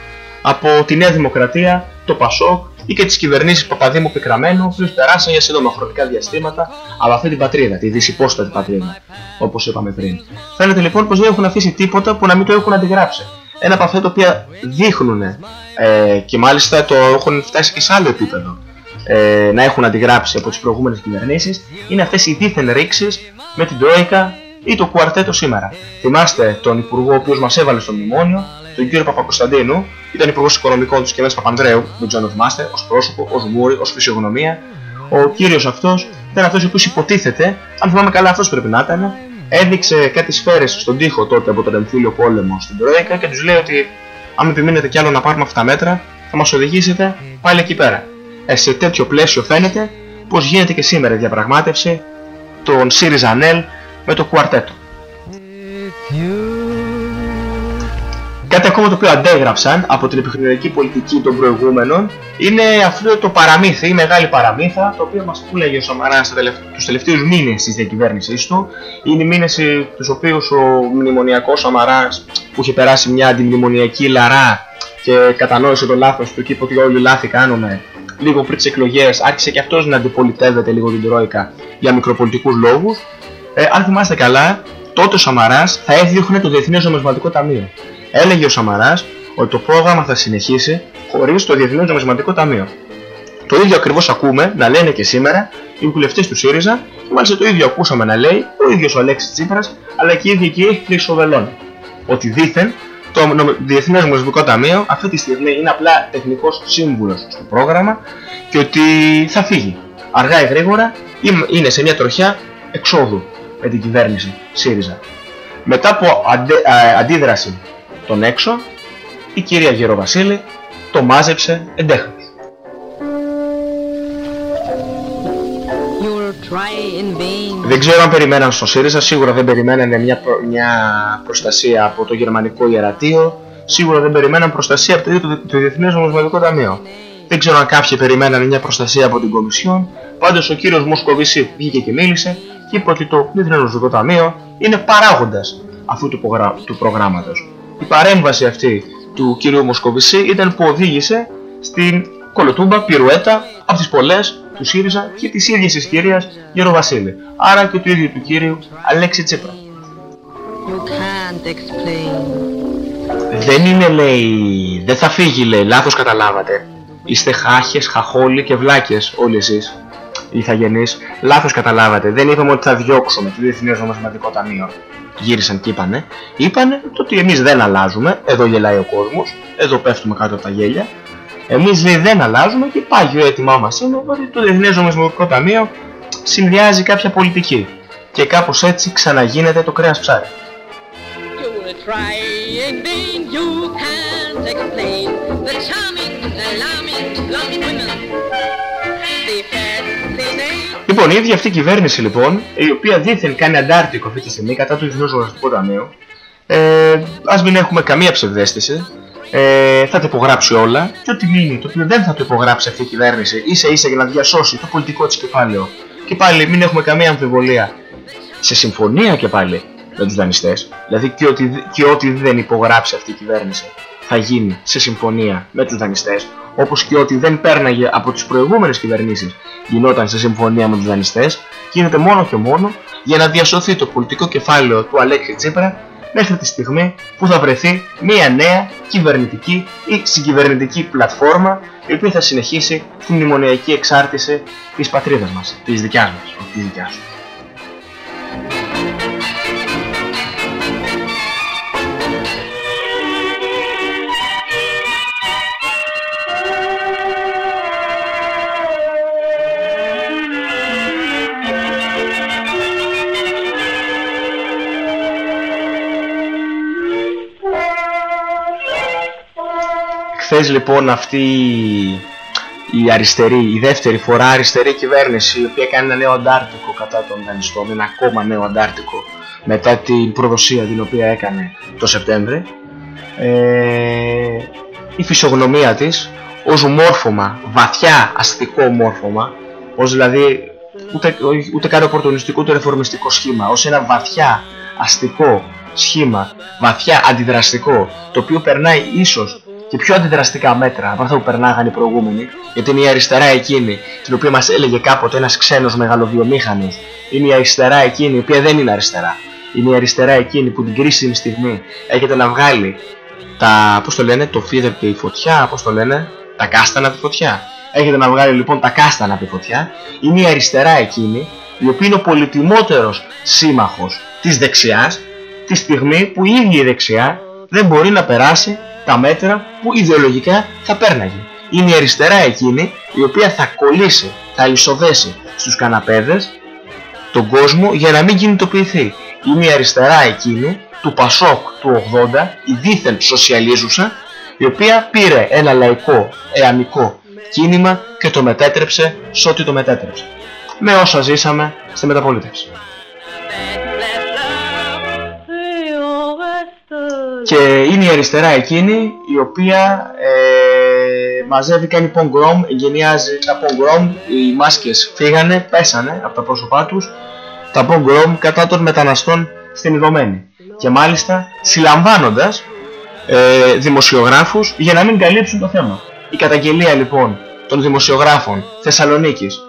από τη Νέα Δημοκρατία, το ΠΑΣΟΚ ή και τις κυβερνήσεις Παπαδήμου Πικραμένου που περάσαν για σύντομα χρονικά διαστήματα από αυτή την πατρίδα, τη δυσυπόστατη πατρίδα, όπως είπαμε πριν. Φαίνεται λοιπόν πως δεν έχουν αφήσει τίποτα που να μην το έχουν αντιγράψει. Ένα από αυτά τα οποία δείχνουν ε, και μάλιστα το έχουν φτάσει και σε άλλο επίπεδο ε, να έχουν αντιγράψει από τις προηγούμενες κυβερνήσεις είναι αυτές οι δίθεν ρήξεις με την Τρόικα ή το κουαρτέτο σήμερα. Θυμάστε τον Υπουργό ο οποίος μας έβαλε στο μνημόνιο, τον κύριο Παπακοσταντίνου, ήταν Υπουργός Οικονομικών τους Κυβέρνηση Παπανδρέου, δεν ξέρω αν θυμάστε, ως πρόσωπο, ως μούρι, ως φυσιογνωμία. Ο κύριος αυτός ήταν αυτός ο οποίος υποτίθεται, αν θυμάμαι καλά, αυτός πρέπει να ήταν, έδειξε κάτι σφαίρες στον τοίχο τότε από τον εμφύλιο πόλεμο στην Τρόικα και τους λέει ότι αν επιμείνετε κι άλλο να πάρουμε αυτά τα μέτρα, θα μας οδηγήσετε πάλι εκεί πέρα. Ε, σε τέτοιο πλαίσιο φαίνεται πως γίνεται και σήμερα η διαπραγμάτευση των ΣΥΡΙΖΑ με το κουαρτέτο. Κάτι ακόμα το οποίο αντέγραψαν από την επιχειρηματική πολιτική των προηγούμενων είναι αυτό το παραμύθι, η μεγάλη παραμύθα, το οποίο μας πουλέγε ο Σαμαράς τους τελευταίους μήνες της διακυβέρνησής του. Είναι οι μήνες ε, τους οποίους ο μνημονιακός Σαμαράς που είχε περάσει μια αντιμνημονιακή λαρά και κατανόησε το λάθος του και είπε ότι όλοι λάθη κάνουμε λίγο πριν τις εκλογές άρχισε και αυτός να αντιπολιτεύεται λίγο την Τρόικα για μικροπολιτικούς λόγους. Ε, αν θυμάστε καλά, τότε ο Σαμαράς θα έδιωχνε το Διεθνές Νομισματικό Ταμείο. Έλεγε ο Σαμαράς ότι το πρόγραμμα θα συνεχίσει χωρίς το Διεθνές Νομισματικό Ταμείο. Το ίδιο ακριβώς ακούμε να λένε και σήμερα οι βουλευτές του ΣΥΡΙΖΑ και μάλιστα το ίδιο ακούσαμε να λέει ο ίδιος ο Αλέξης Τσίπρας αλλά και η ίδια και η Χρυσοβελών. Ότι δήθεν το νομ- Διεθνές Νομισματικό Ταμείο αυτή τη στιγμή είναι απλά τεχνικός σύμβουλος στο πρόγραμμα και ότι θα φύγει. Αργά ή γρήγορα είμαι- είναι σε μια τροχιά εξόδου με την κυβέρνηση ΣΥΡΙΖΑ. Μετά από αντε- α, αντίδραση των έξω, η κυρία Γεροβασίλη το μάζεψε εντέχνος. You'll try in vain. Δεν ξέρω αν περιμέναν στο ΣΥΡΙΖΑ, σίγουρα δεν περιμένανε μια, προ- μια προστασία από το γερμανικό ιερατείο, σίγουρα δεν περιμέναν προστασία από το, ίδιο το, το Διεθνές Νομισματικό Ταμείο. Δεν ξέρω αν κάποιοι περιμέναν μια προστασία από την Κομισιόν, πάντως ο κύριος Μοσκοβισή βγήκε και μίλησε και είπε ότι το Διεθνές Νομισματικό Ταμείο είναι παράγοντας αυτού του, προγρά, του προγράμματος. Η παρέμβαση αυτή του κύριου Μοσκοβισή ήταν που οδήγησε στην κολοτούμπα, πυρουέτα από τις πολλές του ΣΥΡΙΖΑ και της ίδιας της κυρίας Γεροβασίλη. Άρα και του ίδιου του κύριου Αλέξη Τσίπρα. You can't explain. Δεν είναι λέει, δεν θα φύγει λέει, λάθος καταλάβατε. Είστε χάχες, χαχόλοι και βλάκες όλοι εσείς. Οι ηθαγενείς, λάθος καταλάβατε. Δεν είπαμε ότι θα διώξουμε το Διεθνές Νομισματικό Ταμείο. Γύρισαν και είπανε. Είπανε το ότι εμείς δεν αλλάζουμε. Εδώ γελάει ο κόσμος. Εδώ πέφτουμε κάτω από τα γέλια. Εμείς λέει δεν αλλάζουμε και πάγιο έτοιμά μας είναι ότι το Διεθνές Νομισματικό Ταμείο συνδυάζει κάποια πολιτική. Και κάπως έτσι ξαναγίνεται το κρέας ψάρι. You'll try in vain. You can't explain the Λοιπόν, η ίδια αυτή η κυβέρνηση λοιπόν, η οποία δήθεν κάνει αντάρτικο αυτή τη στιγμή κατά του Διεθνούς Νομισματικού Ταμείου, ε, ας μην έχουμε καμία ψευδέστηση, ε, θα τα υπογράψει όλα και ό,τι μείνει, το οποίο δεν θα το υπογράψει αυτή η κυβέρνηση, ίσα ίσα για να διασώσει το πολιτικό της κεφάλαιο. Και πάλι μην έχουμε καμία αμφιβολία σε συμφωνία και πάλι με τους δανειστές, δηλαδή και ό,τι, και ό,τι δεν υπογράψει αυτή η κυβέρνηση θα γίνει σε συμφωνία με τους δανειστές, όπως και ό,τι δεν πέρναγε από τις προηγούμενες κυβερνήσεις γινόταν σε συμφωνία με τους δανειστές, γίνεται μόνο και μόνο για να διασωθεί το πολιτικό κεφάλαιο του Αλέξη Τσίπρα μέχρι τη στιγμή που θα βρεθεί μια νέα κυβερνητική ή συγκυβερνητική πλατφόρμα η οποία θα συνεχίσει την μνημονιακή εξάρτηση της πατρίδας μας, της δικιάς μας, όχι της δικιάς σου. Χθες λοιπόν αυτή η αριστερή, η δεύτερη φορά αριστερή κυβέρνηση η οποία κάνει ένα νέο αντάρτικο κατά των δανειστών, ένα ακόμα νέο αντάρτικο μετά την προδοσία την οποία έκανε το Σεπτέμβρη ε, η φυσιογνωμία της ως μόρφωμα, βαθιά αστικό μόρφωμα ως δηλαδή ούτε, ούτε καν οπορτονιστικό ούτε ρεφορμιστικό σχήμα ως ένα βαθιά αστικό σχήμα, βαθιά αντιδραστικό το οποίο περνάει ίσως και πιο αντιδραστικά μέτρα από αυτά που περνάγαν οι προηγούμενοι, γιατί είναι η αριστερά εκείνη, την οποία μας έλεγε κάποτε ένας ξένος μεγαλοβιομήχανος, είναι η αριστερά εκείνη, η οποία δεν είναι αριστερά. Είναι η αριστερά εκείνη που την κρίσιμη στιγμή έχετε να βγάλει τα, πώς το λένε, το φίδε από τη φωτιά, πώς το λένε, τα κάστανα από τη φωτιά. Έχετε να βγάλει λοιπόν τα κάστανα από τη φωτιά. Είναι η αριστερά εκείνη, η οποία είναι ο πολυτιμότερος σύμμαχος της δεξιάς, τη στιγμή που η ίδια η δεξιά δεν μπορεί να περάσει τα μέτρα που ιδεολογικά θα πέρναγε. Είναι η αριστερά εκείνη η οποία θα κολλήσει, θα εισοδέσει στους καναπέδες τον κόσμο για να μην κινητοποιηθεί. Είναι η αριστερά εκείνη του Πασόκ του 80, η δίθεν σοσιαλίζουσα, η οποία πήρε ένα λαϊκό, εαμικό κίνημα και το μετέτρεψε σε ό,τι το μετέτρεψε. Με όσα ζήσαμε στη μεταπολίτευση. Και είναι η αριστερά εκείνη η οποία ε, μαζεύει, κάνει πογκρόμ, εγκαινιάζει τα πογκρόμ, οι μάσκες φύγανε, πέσανε από τα πρόσωπά τους, τα πογκρόμ κατά των μεταναστών στην Ιδωμένη. Και μάλιστα συλλαμβάνοντας ε, δημοσιογράφους για να μην καλύψουν το θέμα. Η καταγγελία λοιπόν των δημοσιογράφων Θεσσαλονίκης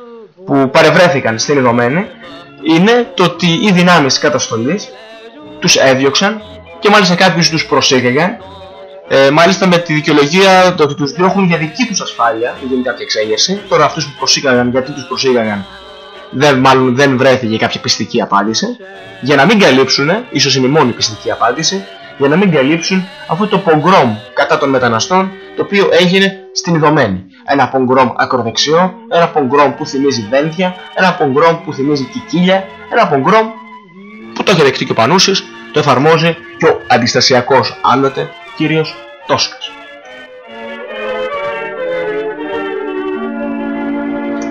που παρευρέθηκαν στην Ιδωμένη είναι το ότι οι δυνάμεις καταστολής τους έδιωξαν και μάλιστα κάποιους τους προσήγαγαν ε, μάλιστα με τη δικαιολογία το ότι τους διώχνουν για δική τους ασφάλεια, δεν γίνει κάποια εξέγερση. Τώρα αυτούς που προσήγαγαν, γιατί τους προσήγαγαν, δεν, μάλλον δεν βρέθηκε κάποια πιστική απάντηση. Για να μην καλύψουν, ίσως είναι η μόνη πιστική απάντηση, για να μην καλύψουν αυτό το πογκρόμ κατά των μεταναστών, το οποίο έγινε στην Ιδωμένη. Ένα πογκρόμ ακροδεξιό, ένα πογκρόμ που θυμίζει δέντια, ένα πογκρόμ που θυμίζει κικίλια, ένα πογκρόμ που το έχει δεχτεί και ο Πανούσης, το εφαρμόζει και ο αντιστασιακός άλλοτε κύριος Τόσκας.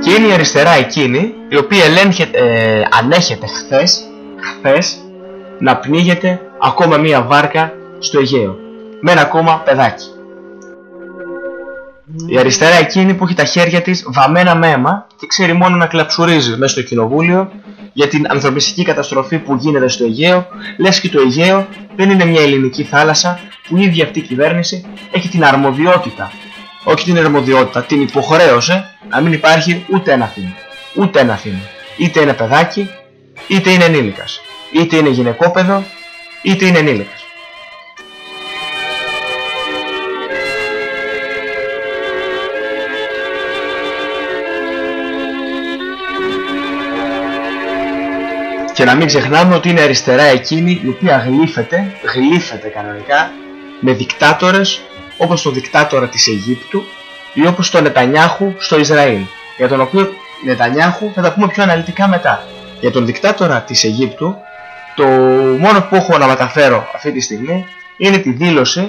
Και είναι η αριστερά εκείνη η οποία ελέγχεται, ε, ανέχεται χθες, χθες να πνίγεται ακόμα μία βάρκα στο Αιγαίο με ένα ακόμα παιδάκι. Η αριστερά εκείνη που έχει τα χέρια της βαμμένα με αίμα και ξέρει μόνο να κλαψουρίζει μέσα στο κοινοβούλιο για την ανθρωπιστική καταστροφή που γίνεται στο Αιγαίο, λες και το Αιγαίο δεν είναι μια ελληνική θάλασσα που η ίδια αυτή η κυβέρνηση έχει την αρμοδιότητα, όχι την αρμοδιότητα, την υποχρέωσε να μην υπάρχει ούτε ένα θύμα. Ούτε ένα θύμα. Είτε είναι παιδάκι, είτε είναι ενήλικας. Είτε είναι γυναικόπαιδο, είτε είναι ενήλικας. Και να μην ξεχνάμε ότι είναι αριστερά εκείνη η οποία γλύφεται, γλύφεται κανονικά με δικτάτορες όπως το δικτάτορα της Αιγύπτου ή όπως το Νετανιάχου στο Ισραήλ. Για τον οποίο Νετανιάχου θα τα πούμε πιο αναλυτικά μετά. Για τον δικτάτορα της Αιγύπτου το μόνο που έχω να μεταφέρω αυτή τη στιγμή είναι τη δήλωση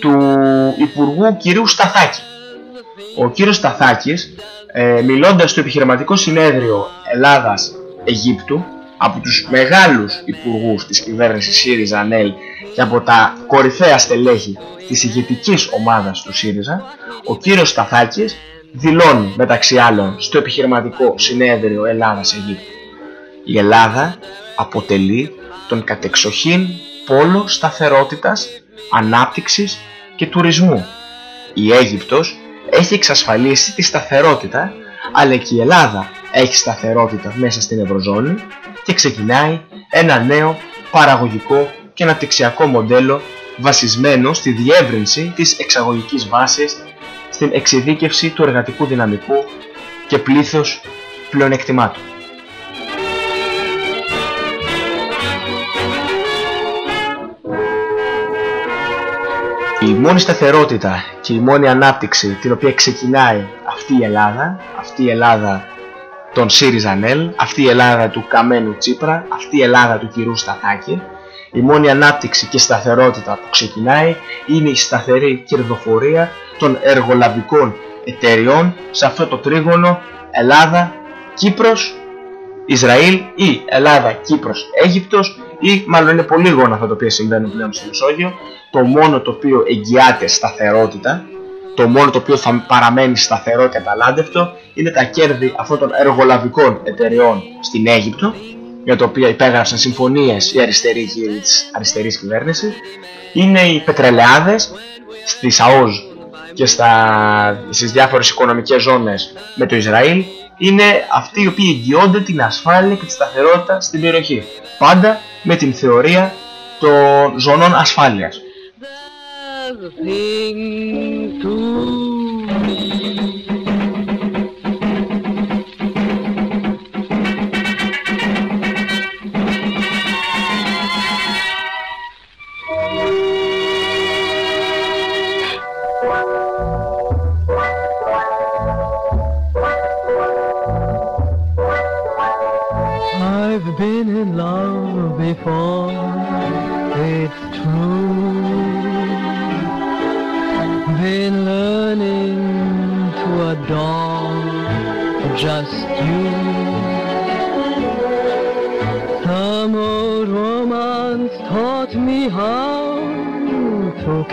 του Υπουργού κυρίου Σταθάκη. Ο κύριος Σταθάκης ε, μιλώντας στο επιχειρηματικό συνέδριο Ελλάδας-Αιγύπτου από τους μεγάλους υπουργούς της κυβέρνησης ΣΥΡΙΖΑ ΑΝΕΛ και από τα κορυφαία στελέχη της ηγετικής ομάδας του ΣΥΡΙΖΑ, ο κύριος Σταθάκης δηλώνει μεταξύ άλλων στο επιχειρηματικό συνέδριο Ελλάδας-Αιγύπτου. Η Ελλάδα αποτελεί τον κατεξοχήν πόλο σταθερότητας, ανάπτυξης και τουρισμού. Η Αίγυπτος έχει εξασφαλίσει τη σταθερότητα, αλλά και η Ελλάδα έχει σταθερότητα μέσα στην Ευρωζώνη και ξεκινάει ένα νέο παραγωγικό και αναπτυξιακό μοντέλο βασισμένο στη διεύρυνση της εξαγωγικής βάσης, στην εξειδίκευση του εργατικού δυναμικού και πλήθος πλεονεκτημάτων. Η μόνη σταθερότητα και η μόνη ανάπτυξη την οποία ξεκινάει αυτή η Ελλάδα, αυτή η Ελλάδα των ΣΥΡΙΖΑ ΝΕΛ, αυτή η Ελλάδα του Καμένου Τσίπρα, αυτή η Ελλάδα του κυρίου Σταθάκη. Η μόνη ανάπτυξη και σταθερότητα που ξεκινάει είναι η σταθερή κερδοφορία των εργολαβικών εταιριών σε αυτό το τρίγωνο Ελλάδα, Κύπρος, Ισραήλ ή Ελλάδα, Κύπρος, Αίγυπτος ή μάλλον είναι πολύγωνα αυτά τα οποία συμβαίνουν πλέον στη Μεσόγειο το μόνο το οποίο εγγυάται σταθερότητα το μόνο το οποίο θα παραμένει σταθερό και αταλάντευτο είναι τα κέρδη αυτών των εργολαβικών εταιρεών στην Αίγυπτο για το οποίο υπέγραψαν συμφωνίες οι αριστεροί γύροι της αριστερής κυβέρνησης. Είναι οι πετρελαιάδες στη ΣΑΟΖ και στα, στις διάφορες οικονομικές ζώνες με το Ισραήλ. Είναι αυτοί οι οποίοι εγγυώνται την ασφάλεια και τη σταθερότητα στην περιοχή. Πάντα με την θεωρία των ζωνών ασφάλειας everything to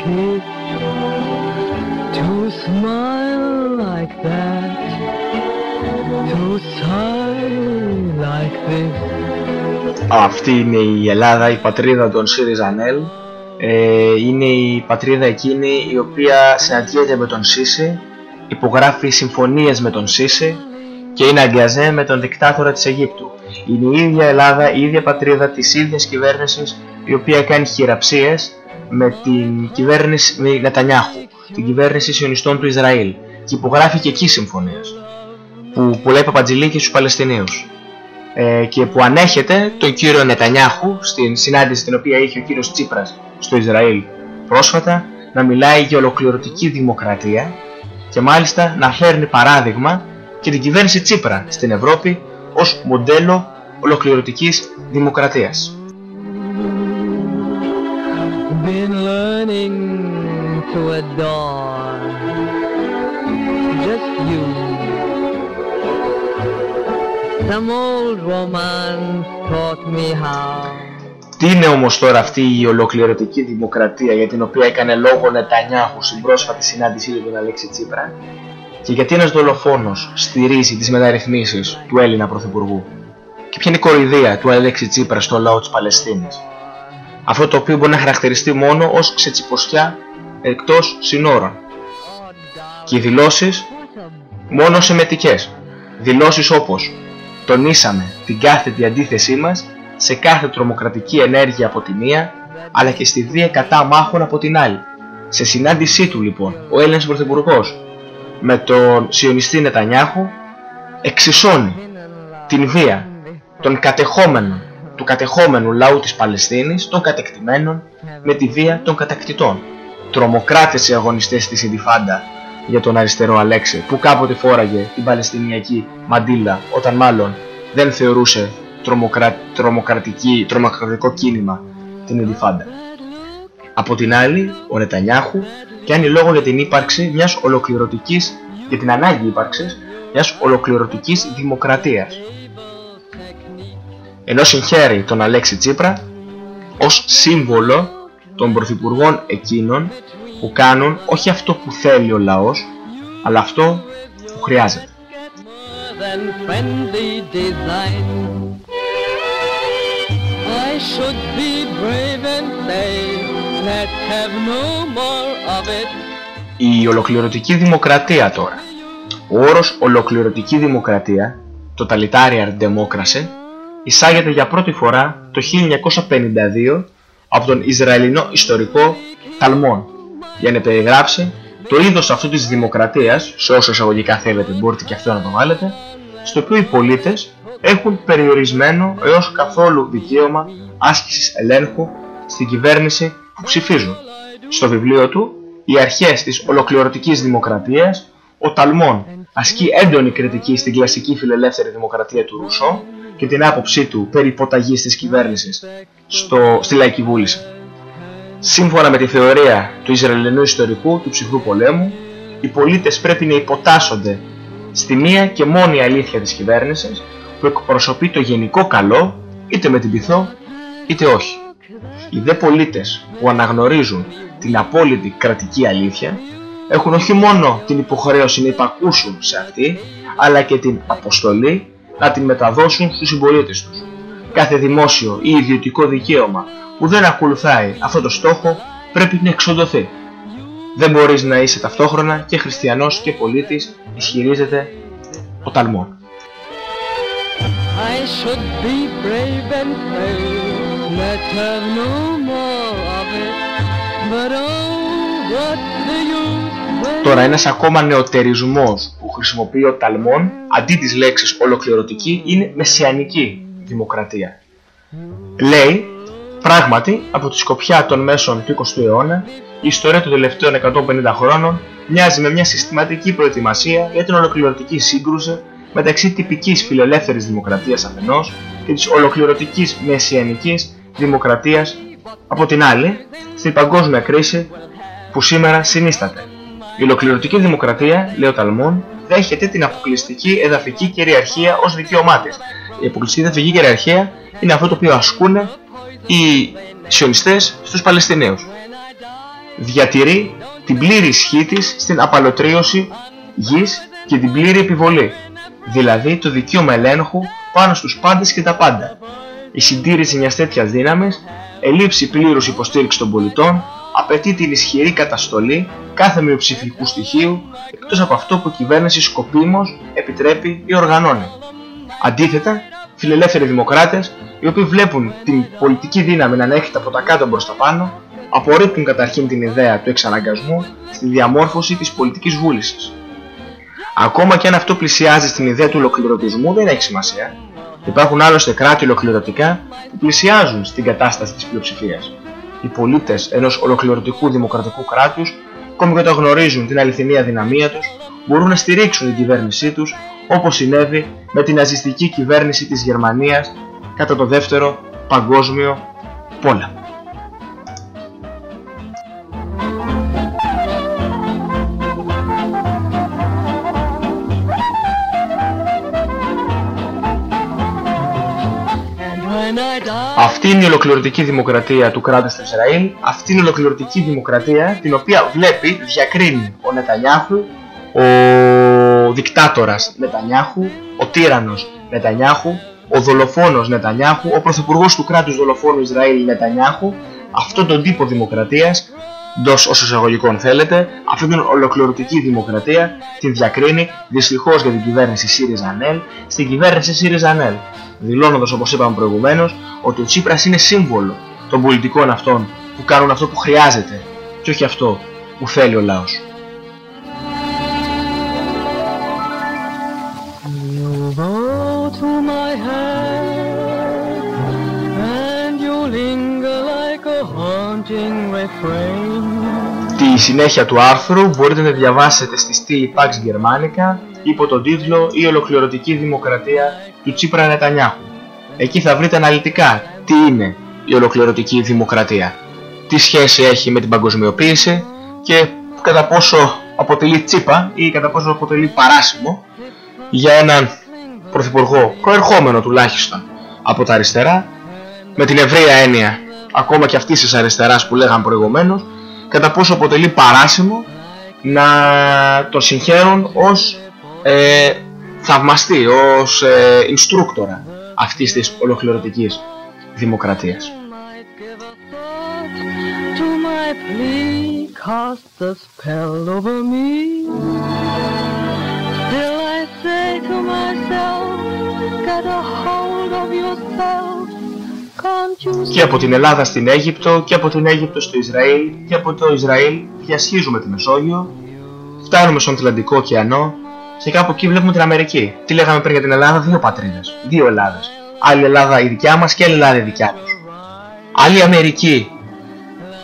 to kiss, to smile like that, to sigh like this. Αυτή είναι η Ελλάδα, η πατρίδα των ΣΥΡΙΖΑ ΝΕΛ. Ε, είναι η πατρίδα εκείνη η οποία συναντιέται με τον Σίση, υπογράφει συμφωνίες με τον Σίση και είναι αγκαζέ με τον δικτάτορα της Αιγύπτου. Είναι η ίδια Ελλάδα, η ίδια πατρίδα της ίδιας κυβέρνησης η οποία κάνει χειραψίες με την κυβέρνηση με Νετανιάχου, την κυβέρνηση σιωνιστών του Ισραήλ και υπογράφει και εκεί συμφωνίες που πουλάει Παπατζηλίκη στους Παλαιστινίους ε, και που ανέχεται τον κύριο Νετανιάχου στην συνάντηση την οποία είχε ο κύριος Τσίπρας στο Ισραήλ πρόσφατα να μιλάει για ολοκληρωτική δημοκρατία και μάλιστα να φέρνει παράδειγμα και την κυβέρνηση Τσίπρα στην Ευρώπη ως μοντέλο ολοκληρωτικής δημοκρατίας. Been learning to adore just you. Some old romance taught me how. Τι είναι όμως τώρα αυτή η ολοκληρωτική δημοκρατία για την οποία έκανε λόγο ο Νετανιάχου στην πρόσφατη συνάντησή του με τον Αλέξη Τσίπρα; Και γιατί ένας δολοφόνος στηρίζει τις μεταρρυθμίσεις του Έλληνα Πρωθυπουργού; Και ποια είναι η κοροϊδία του Αλέξη Τσίπρα στο λαό της Παλαιστίνης; Αυτό το οποίο μπορεί να χαρακτηριστεί μόνο ως ξετσιποστιά εκτός συνόρων και οι δηλώσεις μόνο σημετικές δηλώσεις όπως τονίσαμε την κάθετη αντίθεσή μας σε κάθε τρομοκρατική ενέργεια από τη μία, αλλά και στη βία κατά μάχων από την άλλη. Σε συνάντησή του λοιπόν, ο Έλληνας Πρωθυπουργός με τον σιωνιστή Νετανιάχου εξισώνει την βία των κατεχόμενων, του κατεχόμενου λαού της Παλαιστίνης, των κατεκτημένων, με τη βία των κατακτητών. Τρομοκράτες οι αγωνιστές της Ιντιφάντα για τον αριστερό Αλέξη, που κάποτε φόραγε την Παλαιστινιακή μαντίλα, όταν μάλλον δεν θεωρούσε τρομοκρα... τρομοκρατική... τρομοκρατικό κίνημα την Ιντιφάντα. Από την άλλη, ο Νετανιάχου κάνει λόγο για την ύπαρξη μιας ολοκληρωτικής, για την ανάγκη ύπαρξης μιας ολοκληρωτικής δημοκρατίας. Ενώ συγχαίρει τον Αλέξη Τσίπρα ως σύμβολο των πρωθυπουργών εκείνων που κάνουν όχι αυτό που θέλει ο λαός, αλλά αυτό που χρειάζεται. than friendly design. I should be brave and say, let's have no more of it. Η ολοκληρωτική δημοκρατία τώρα. Ο όρος ολοκληρωτική δημοκρατία, totalitarian democracy, εισάγεται για πρώτη φορά το 1952 από τον Ισραηλινό ιστορικό Ταλμόν για να περιγράψει το είδος αυτού της δημοκρατίας, σε όσο εισαγωγικά θέλετε μπορείτε και αυτό να το βάλετε, στο οποίο οι πολίτες έχουν περιορισμένο έως καθόλου δικαίωμα άσκησης ελέγχου στην κυβέρνηση που ψηφίζουν. Στο βιβλίο του, οι αρχές της ολοκληρωτικής δημοκρατίας, ο Ταλμόν ασκεί έντονη κριτική στην κλασική φιλελεύθερη δημοκρατία του Ρουσό και την άποψή του περί υποταγής της κυβέρνησης στο, στη Λαϊκή Βούληση. Σύμφωνα με τη θεωρία του Ισραηλινού ιστορικού του ψυχρού πολέμου, οι πολίτες πρέπει να υποτάσσονται στη μία και μόνη αλήθεια της κυβέρνησης που εκπροσωπεί το γενικό καλό είτε με την πειθό είτε όχι. Οι δε πολίτες που αναγνωρίζουν την απόλυτη κρατική αλήθεια έχουν όχι μόνο την υποχρέωση να υπακούσουν σε αυτή αλλά και την αποστολή να την μεταδώσουν στους συμπολίτες τους. Κάθε δημόσιο ή ιδιωτικό δικαίωμα που δεν ακολουθάει αυτό το στόχο πρέπει να εξοδοθεί. Δεν μπορείς να είσαι ταυτόχρονα και χριστιανός και πολίτης, ισχυρίζεται ο Ταλμόν. I should be brave and say, let's have no more of it. But oh, what's the use; when Τώρα ένας ακόμα νεοτερισμός που χρησιμοποιεί ο Ταλμόν αντί της λέξης ολοκληρωτική είναι μεσιανική δημοκρατία. Λέει, πράγματι, από τη σκοπιά των μέσων του 20ου αιώνα, η ιστορία των τελευταίων 150 χρόνων μοιάζει με μια συστηματική προετοιμασία για την ολοκληρωτική σύγκρουση μεταξύ τυπικής φιλελεύθερης δημοκρατίας αφενός και της ολοκληρωτικής μεσιανικής δημοκρατίας από την άλλη, στην παγκόσμια κρίση που σήμερα συνίσταται. Η ολοκληρωτική δημοκρατία, λέει ο Ταλμόν, δέχεται την αποκλειστική εδαφική κυριαρχία ως δικαίωμά της. Η αποκλειστική εδαφική κυριαρχία είναι αυτό το οποίο ασκούν οι σιωνιστές στους Παλαιστινίους. Διατηρεί την πλήρη ισχύ της στην απαλωτρίωση γης και την πλήρη επιβολή, δηλαδή το δικαίωμα ελέγχου πάνω στους πάντες και τα πάντα. Η συντήρηση μιας τέτοιας δύναμης, ελήψη πλήρους υποστήριξης των πολιτών, απαιτεί την ισχυρή καταστολή κάθε μειοψηφικού στοιχείου εκτός από αυτό που η κυβέρνηση σκοπίμως επιτρέπει ή οργανώνει. Αντίθετα, φιλελεύθεροι δημοκράτες, οι οποίοι βλέπουν την πολιτική δύναμη να ανέχεται από τα κάτω προς τα πάνω, απορρίπτουν καταρχήν την ιδέα του εξαναγκασμού στη διαμόρφωση της πολιτικής βούλησης. Ακόμα και αν αυτό πλησιάζει στην ιδέα του ολοκληρωτισμού δεν έχει σημασία. Υπάρχουν άλλωστε κράτη ολοκληρωτικά που πλησιάζουν στην κατάσταση της πλειοψηφίας. Οι πολίτες ενός ολοκληρωτικού δημοκρατικού κράτους, ακόμη και όταν γνωρίζουν την αληθινή αδυναμία τους, μπορούν να στηρίξουν την κυβέρνησή τους όπως συνέβη με την ναζιστική κυβέρνηση της Γερμανίας κατά το δεύτερο παγκόσμιο πόλεμο. Αυτή είναι η ολοκληρωτική δημοκρατία του κράτους του Ισραήλ. Αυτή είναι η ολοκληρωτική δημοκρατία την οποία βλέπει, διακρίνει ο Νετανιάχου, ο δικτάτορας Νετανιάχου, ο τύρανος Νετανιάχου, ο δολοφόνος Νετανιάχου, ο πρωθυπουργός του κράτους δολοφόνου Ισραήλ Νετανιάχου, αυτόν τον τύπο δημοκρατίας, εντός όσο εισαγωγικών θέλετε, αυτή την ολοκληρωτική δημοκρατία την διακρίνει δυστυχώς για την κυβέρνηση ΣΥΡΙΖΑ ΑΝΕΛ στην κυβέρνηση ΣΥΡΙΖΑ ΑΝΕΛ. Δηλώνοντας όπως είπαμε προηγουμένως ότι ο Τσίπρας είναι σύμβολο των πολιτικών αυτών που κάνουν αυτό που χρειάζεται και όχι αυτό που θέλει ο λαός. Συνέχεια του άρθρου μπορείτε να διαβάσετε στη στήλη Pax Germanica υπό τον τίτλο «Η ολοκληρωτική δημοκρατία του Τσίπρα Νετανιάχου». Εκεί θα βρείτε αναλυτικά τι είναι η ολοκληρωτική δημοκρατία, τι σχέση έχει με την παγκοσμιοποίηση και κατά πόσο αποτελεί τσίπα ή κατά πόσο αποτελεί παράσημο για έναν πρωθυπουργό προερχόμενο τουλάχιστον από τα αριστερά με την ευρεία έννοια ακόμα και αυτής της αριστεράς που λέγαμε προηγουμένως κατά πόσο αποτελεί παράσημο να το συγχαίρουν ως ε, θαυμαστή, ως ε, instructora αυτής της ολοκληρωτικής δημοκρατίας. Και από την Ελλάδα στην Αίγυπτο και από την Αίγυπτο στο Ισραήλ και από το Ισραήλ διασχίζουμε τη Μεσόγειο, φτάνουμε στον Ατλαντικό ωκεανό και κάπου εκεί βλέπουμε την Αμερική. Τι λέγαμε πριν για την Ελλάδα, δύο πατρίδες, δύο Ελλάδες. Άλλη Ελλάδα η δικιά μας και άλλη Ελλάδα η δικιά τους. Άλλη Αμερική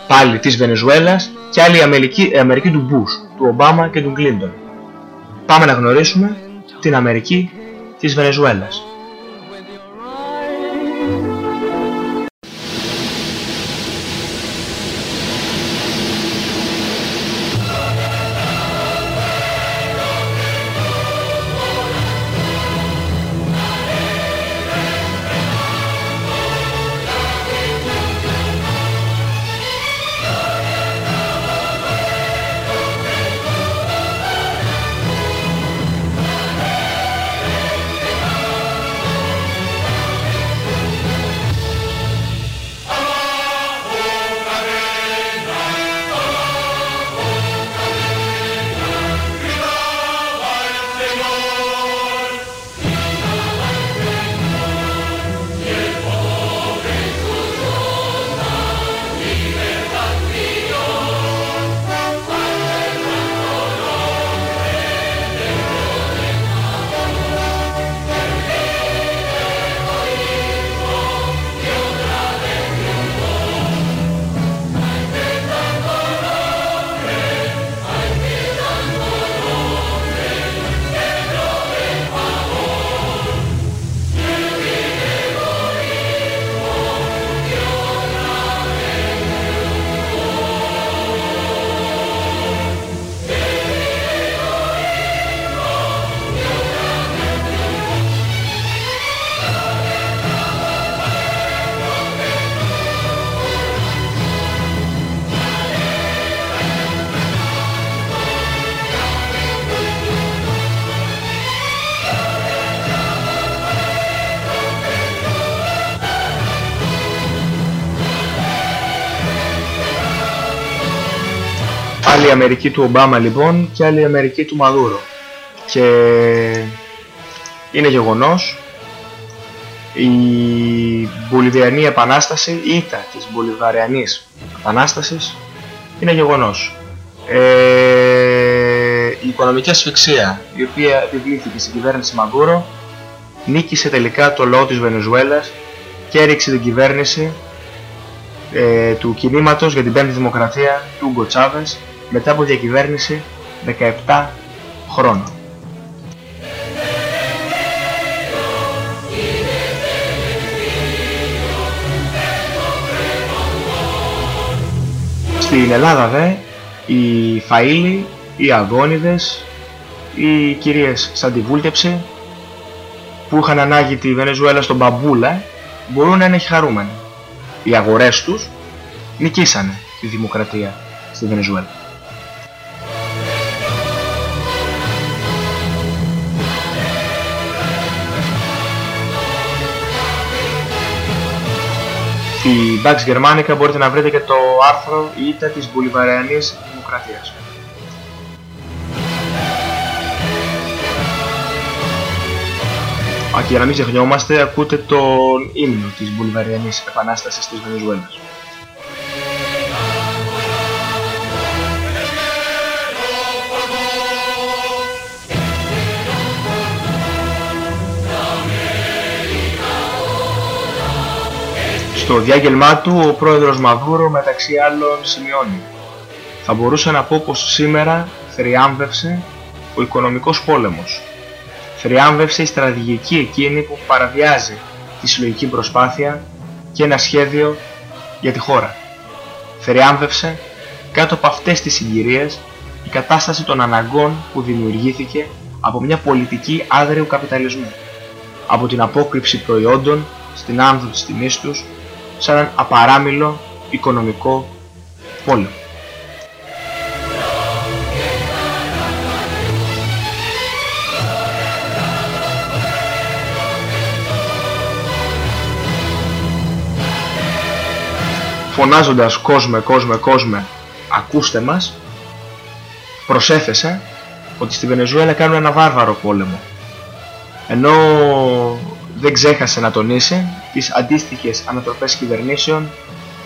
πάλι της Βενεζουέλας και άλλη Αμερική, Αμερική του Μπούς, του Ομπάμα και του Κλίντον. Πάμε να γνωρίσουμε την Αμερική της Βενεζουέλας. Αμερική του Ομπάμα λοιπόν και άλλη Αμερική του Μαδούρο. Και είναι γεγονός Η Μπολιβιανή Επανάσταση, η ήττα της Μπολιβαριανής Επανάστασης είναι γεγονός. Ε, η οικονομική ασφυξία η οποία επιβλήθηκε στην κυβέρνηση Μαγκούρο νίκησε τελικά το λαό της Βενεζουέλας και έριξε την κυβέρνηση ε, του κινήματος για την πέμπτη δημοκρατία του Ούγκο Τσάβες μετά από διακυβέρνηση 17 χρόνων. Στην Ελλάδα δε οι φαΐλοι, οι αγώνιδες, οι κυρίες σαν τη βούλτεψη που είχαν ανάγει τη Βενεζουέλα στον Μπαμπούλα μπορούν να είναι χαρούμενοι. Οι αγορές τους νικήσανε τη δημοκρατία στη Βενεζουέλα. Στη Bax Germanica μπορείτε να βρείτε και το άρθρο «Η ήττα της Μπολιβαριανής Δημοκρατίας». Α, και για να μην ξεχνιόμαστε, ακούτε τον ύμνο της Μπολιβαριανής Επανάστασης της Βενεζουέλας. Στο διάγγελμά του ο πρόεδρος Μαδούρο μεταξύ άλλων σημειώνει «Θα μπορούσα να πω πως σήμερα θριάμβευσε ο οικονομικός πόλεμος. Θριάμβευσε η στρατηγική εκείνη που παραβιάζει τη συλλογική προσπάθεια και ένα σχέδιο για τη χώρα. Θριάμβευσε κάτω από αυτές τις συγκυρίες η κατάσταση των αναγκών που δημιουργήθηκε από μια πολιτική άδρεου καπιταλισμού, από την απόκρυψη προϊόντων στην άνδρο της τιμής τους σαν έναν απαράμιλο οικονομικό πόλεμο. Φωνάζοντας «Κόσμε, κόσμε, κόσμε, ακούστε μας», προσέθεσε ότι στη Βενεζουέλα κάνουν ένα βάρβαρο πόλεμο. Ενώ δεν ξέχασε να τονίσει τις αντίστοιχες ανατροπές κυβερνήσεων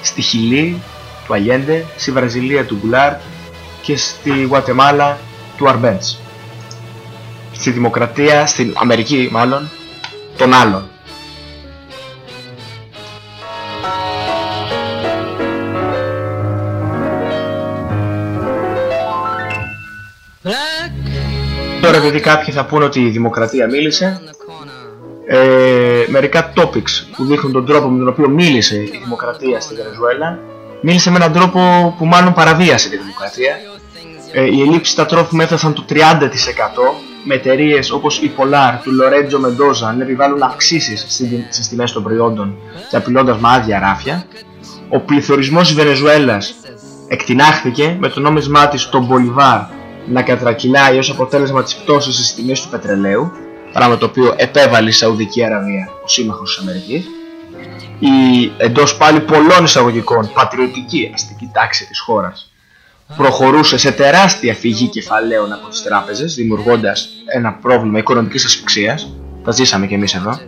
στη Χιλή του Αγέντε, στη Βραζιλία του Γκουλάρ και στη Γουατεμάλα του Αρμπέντς. Στη Δημοκρατία, στην Αμερική μάλλον, των άλλων. Τώρα επειδή κάποιοι θα πούνε ότι η Δημοκρατία μίλησε, ε, μερικά topics που δείχνουν τον τρόπο με τον οποίο μίλησε η δημοκρατία στη Βενεζουέλα. Μίλησε με έναν τρόπο που μάλλον παραβίασε τη δημοκρατία. Ε, οι ελλείψεις στα τρόφιμα έφτασαν το 30% με εταιρείες όπως η Polar του Λορέντζο Μεντόζα να επιβάλλουν αυξήσεις στις τιμές των προϊόντων και απειλώντας με άδεια ράφια. Ο πληθωρισμός της Βενεζουέλας εκτινάχθηκε με το νόμισμά της τον Μπολιβάρ να κατρακυλάει ως αποτέλεσμα της πτώσης της τιμής του πετρελαίου πράγμα το οποίο επέβαλε η Σαουδική Αραβία, ο σύμμαχος της Αμερικής, η εντός πάλι πολλών εισαγωγικών πατριωτική αστική τάξη της χώρας προχωρούσε σε τεράστια φυγή κεφαλαίων από τις τράπεζες, δημιουργώντας ένα πρόβλημα οικονομικής ασφυξίας, τα ζήσαμε και εμείς εδώ.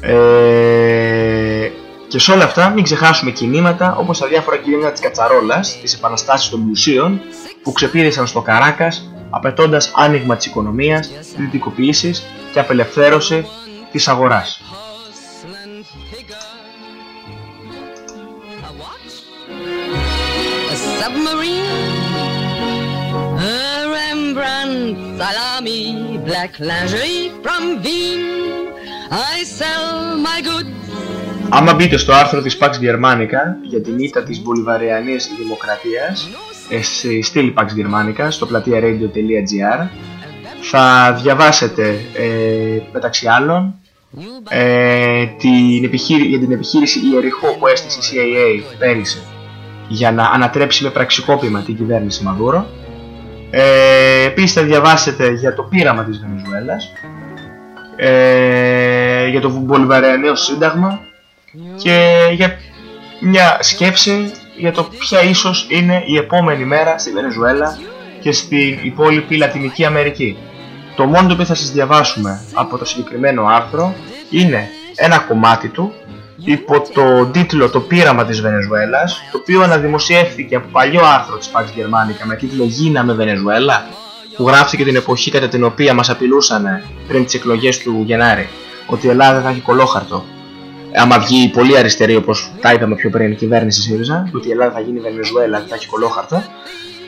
Ε, και σε όλα αυτά μην ξεχάσουμε κινήματα όπως τα διάφορα κινήματα της Κατσαρόλας, της επαναστάσεις των πλουσίων, που ξεπίδησαν στο Καράκας απαιτώντας άνοιγμα της οικονομίας, δυτικοποίησης και απελευθέρωση της αγοράς. Άμα μπείτε στο άρθρο της Pax Germanica για την ήττα της Βολιβαριανής Δημοκρατίας στη στήλη Pax Germanica στο πλατεία radio.gr θα διαβάσετε ε, μεταξύ άλλων ε, την επιχείρη, για την επιχείρηση Ιεριχώ που έστησε η CIA πέρυσι για να ανατρέψει με πραξικόπημα την κυβέρνηση Μαδούρο. Ε, επίσης θα διαβάσετε για το πείραμα της Βενεζουέλας ε, για το Βολιβαρεανέο Σύνταγμα και για μια σκέψη για το ποια ίσως είναι η επόμενη μέρα στη Βενεζουέλα και στην υπόλοιπη Λατινική Αμερική. Το μόνο το οποίο θα σας διαβάσουμε από το συγκεκριμένο άρθρο είναι ένα κομμάτι του υπό το τίτλο «Το πείραμα της Βενεζουέλας» το οποίο αναδημοσιεύθηκε από παλιό άρθρο της Pax Germanica με τίτλο «Γίναμε Βενεζουέλα» που γράφτηκε την εποχή κατά την οποία μας απειλούσαν πριν τις εκλογές του Γενάρη ότι η Ελλάδα θα έχει κολόχαρτο άμα βγει πολύ αριστερή όπως τα είπαμε πιο πριν η κυβέρνηση ΣΥΡΙΖΑ ότι η Ελλάδα θα γίνει Βενεζουέλα και θα έχει κολόχαρτο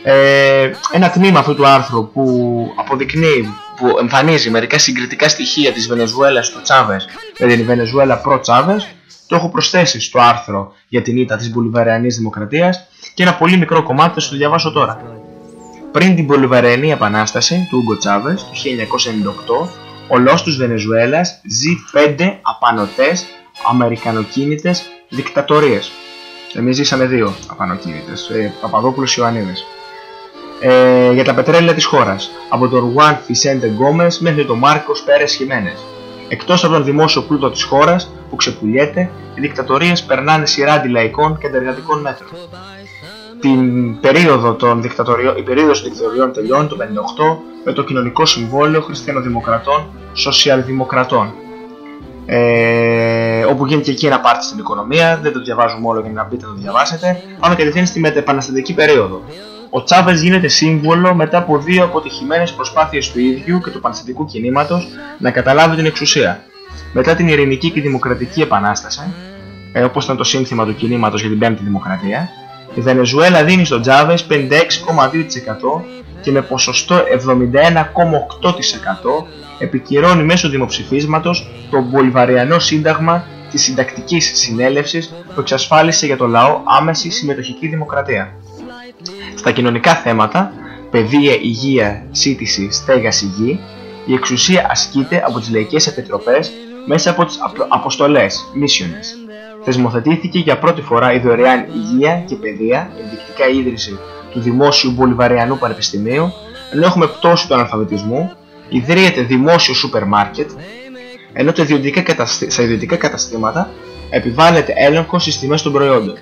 ε, ένα τμήμα αυτού του άρθρου που αποδεικνύει, που εμφανίζει μερικά συγκριτικά στοιχεία της Βενεζουέλας του Τσάβες με την Βενεζουέλα προ Τσάβες το έχω προσθέσει στο άρθρο για την ήττα της Μπολιβαριανής Δημοκρατίας και ένα πολύ μικρό κομμάτι θα σου το διαβάσω τώρα. Πριν την Μπολιβαριανή Επανάσταση του Ούγκο Τσάβες το 1998, ο λαός της Βενεζουέλας ζει πέντε απανοτές αμερικανοκίνητες δικτατορίες. Εμείς ζήσαμε δύο απανοκίνητες, ε, Παπαδόπουλος Ιωαννίδης. Ε, για τα πετρέλαια της χώρας, από τον Ρουάν Φισέντε Γκόμες μέχρι τον Μάρκος Πέρες Χιμένες. Εκτός από τον δημόσιο πλούτο της χώρας που ξεπουλιέται, οι δικτατορίες περνάνε σειρά αντιλαϊκών και αντεργατικών μέτρων. Την περίοδο των δικτατοριών, η περίοδος των δικτατοριών τελειώνει το 1958 με το κοινωνικό συμβόλαιο χριστιανοδημοκρατών σοσιαλδημοκρατών ε, όπου γίνεται και εκεί ένα πάρτι στην οικονομία, δεν το διαβάζουμε όλο για να μπείτε να το διαβάσετε, πάμε κατευθείαν στη μετεπαναστατική περίοδο. Ο Τσάβες γίνεται σύμβολο μετά από δύο αποτυχημένες προσπάθειες του ίδιου και του πανελληνικού κινήματος να καταλάβει την εξουσία. Μετά την ειρηνική και δημοκρατική επανάσταση, ε, όπως ήταν το σύνθημα του κινήματος για την Πέμπτη Δημοκρατία, η Βενεζουέλα δίνει στον Τσάβες 56,2% και με ποσοστό 71,8% επικυρώνει μέσω δημοψηφίσματος το Μπολιβαριανό Σύνταγμα της Συντακτικής Συνέλευσης που εξασφάλισε για το λαό άμεση συμμετοχική δημοκρατία. Στα κοινωνικά θέματα, παιδεία, υγεία, σύντηση, στέγαση, γη, η εξουσία ασκείται από τις λαϊκές επιτροπές μέσα από τις αποστολές, missions. Θεσμοθετήθηκε για πρώτη φορά η δωρεάν υγεία και παιδεία, ενδεικτικά ίδρυση του Δημόσιου Μπολιβαριανού Πανεπιστημίου, ενώ έχουμε πτώση του αναλφαβητισμού, ιδρύεται δημόσιο σούπερ μάρκετ, ενώ ιδιωτικά στα ιδιωτικά καταστήματα επιβάλλεται έλεγχος στις τιμές των προϊόντων.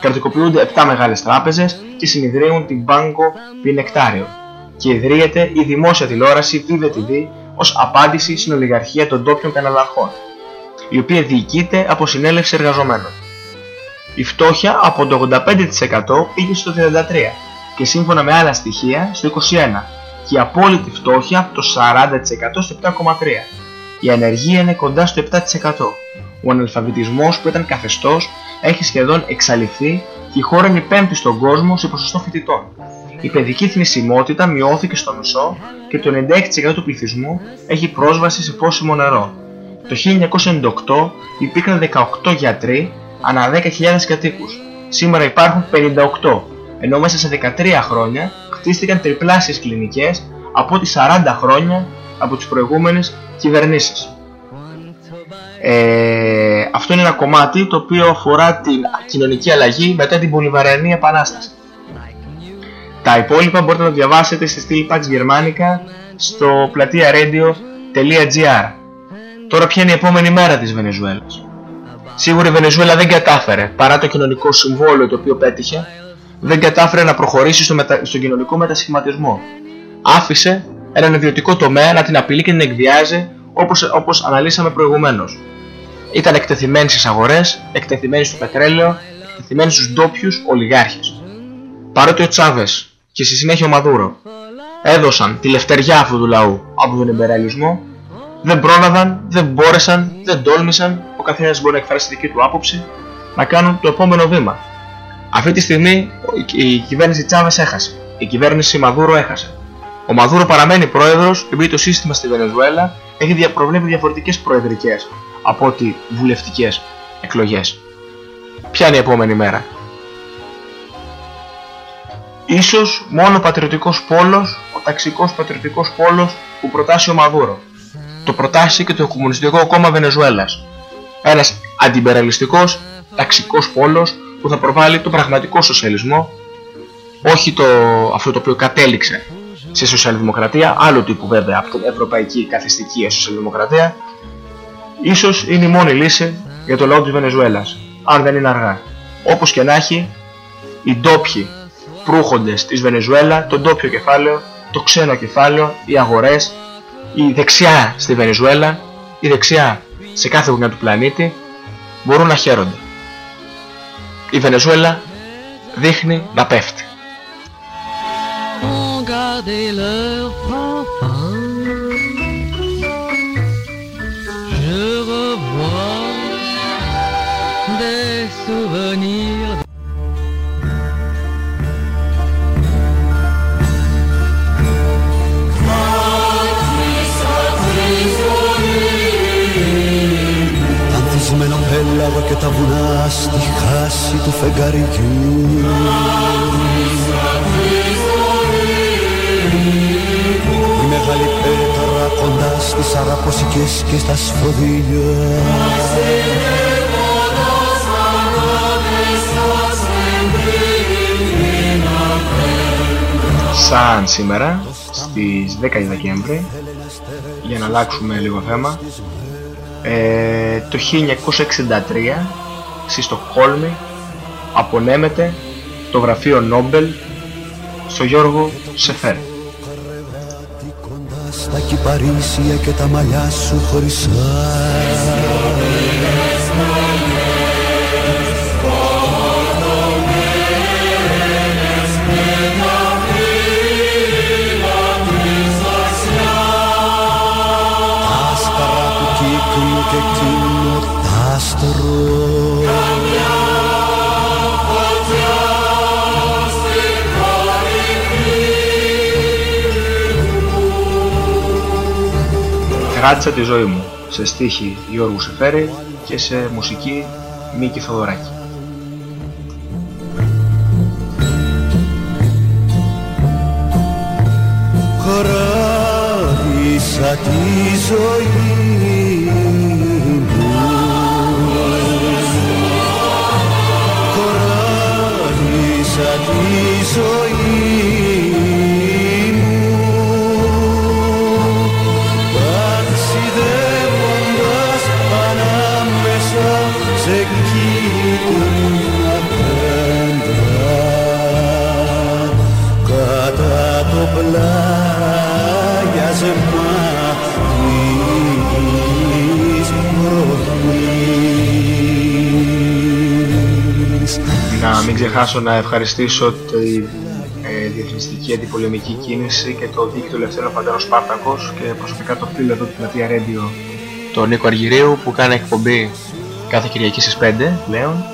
Κρατικοποιούνται 7 μεγάλες τράπεζες και συνειδρύουν την Banco Pinectario και ιδρύεται η δημόσια τηλεόραση Vive TV ως απάντηση στην ολιγαρχία των ντόπιων καναλαρχών, η οποία διοικείται από συνέλευση εργαζομένων. Η φτώχεια από το 85% πήγε στο 33% και σύμφωνα με άλλα στοιχεία στο 21% και η απόλυτη φτώχεια από το 40% στο 7,3%. Η ανεργία είναι κοντά στο 7%. Ο αναλφαβητισμός που ήταν καθεστώς έχει σχεδόν εξαλειφθεί και η χώρα είναι η πέμπτη στον κόσμο σε ποσοστό φοιτητών. Η παιδική θνησιμότητα μειώθηκε στο μισό και το 96% του πληθυσμού έχει πρόσβαση σε πόσιμο νερό. Το 1998 υπήρχαν 18 γιατροί ανά 10.000 κατοίκους. Σήμερα υπάρχουν 58, ενώ μέσα σε 13 χρόνια χτίστηκαν τριπλάσιες κλινικές από τις 40 χρόνια από τις προηγούμενες κυβερνήσεις. Ε, αυτό είναι ένα κομμάτι το οποίο αφορά την κοινωνική αλλαγή μετά την Πολυβαριανή Επανάσταση. Τα υπόλοιπα μπορείτε να το διαβάσετε στη στήλη Pax Germanica στο πλατεία radio.gr Τώρα ποια είναι η επόμενη μέρα της Βενεζουέλας. Σίγουρα η Βενεζουέλα δεν κατάφερε, παρά το κοινωνικό συμβόλαιο το οποίο πέτυχε, δεν κατάφερε να προχωρήσει στο, μετα... στο κοινωνικό μετασχηματισμό. Άφησε έναν ιδιωτικό τομέα να την απειλεί και την εκβιάζει όπως, όπως αναλύσαμε προηγουμένως. Ήταν εκτεθειμένη στις αγορές, εκτεθειμένη στο πετρέλαιο, εκτεθειμένη στους ντόπιους ολιγάρχες. Παρότι ο Τσάβες και στη συνέχεια ο Μαδούρο έδωσαν τη λευτεριά αυτού του λαού από τον εμπεραλισμό, δεν πρόλαβαν, δεν μπόρεσαν, δεν τόλμησαν, ο καθένας μπορεί να εκφράσει τη δική του άποψη, να κάνουν το επόμενο βήμα. Αυτή τη στιγμή η κυβέρνηση Τσάβες έχασε. Η κυβέρνηση Μαδούρο έχασε. Ο Μαδούρο παραμένει πρόεδρος επειδή το σύστημα στη Βενεζουέλα έχει προβλέπει διαφορετικές προεδρικές από ότι βουλευτικές εκλογές. Ποια είναι η επόμενη μέρα; Ίσως μόνο ο πατριωτικός πόλος, ο ταξικός πατριωτικός πόλος που προτάσει ο Μαδούρο. Το προτάσει και το Κομμουνιστικό Κόμμα Βενεζουέλας. Ένας αντιμπεραλιστικός ταξικός πόλος που θα προβάλλει το πραγματικό σοσιαλισμό, όχι το, αυτό το οποίο κατέληξε σε σοσιαλδημοκρατία, άλλο τύπου βέβαια από την ευρωπαϊκή καθιστική σοσιαλδημοκρατία, ίσως είναι η μόνη λύση για το λαό της Βενεζουέλας, αν δεν είναι αργά. Όπως και να έχει, οι ντόπιοι προύχοντες της Βενεζουέλα, το ντόπιο κεφάλαιο, το ξένο κεφάλαιο, οι αγορές, η δεξιά στη Βενεζουέλα, η δεξιά σε κάθε γωνιά του πλανήτη μπορούν να χαίρονται. Η Βενεζουέλα δείχνει να πέφτει. Τα βουνά στη χάση του φεγγαριού. Η μεγάλη πέτρα κοντά στις αραποσικές και στα σφοδίλια Σαν σήμερα στις 10 Δεκέμβρη για να αλλάξουμε λίγο θέμα ε, το 1963 στη Στοκχόλμη απονέμεται το γραφείο Νόμπελ στο Γιώργο Σεφέρ. Στα κυπαρίσια και τα μαλλιά σου χωρισά Κράτησα τη ζωή μου σε στίχη Γιώργου Σεφέρη και σε μουσική Μίκη Θοδωράκη. Κράτησα τη ζωή μου Κράτησα τη ζωή πλάγιασμα της βροχής. Να μην ξεχάσω να ευχαριστήσω τη ε, διεθνιστική αντιπολεμική κίνηση και το δίκτυο Ελευθέρων Παντέρων Σπάρτακος και προσωπικά το φίλο εδώ του Πλατεία Ρέντιο τον Νίκο Αργυρίου που κάνει εκπομπή κάθε Κυριακή στις 5 πλέον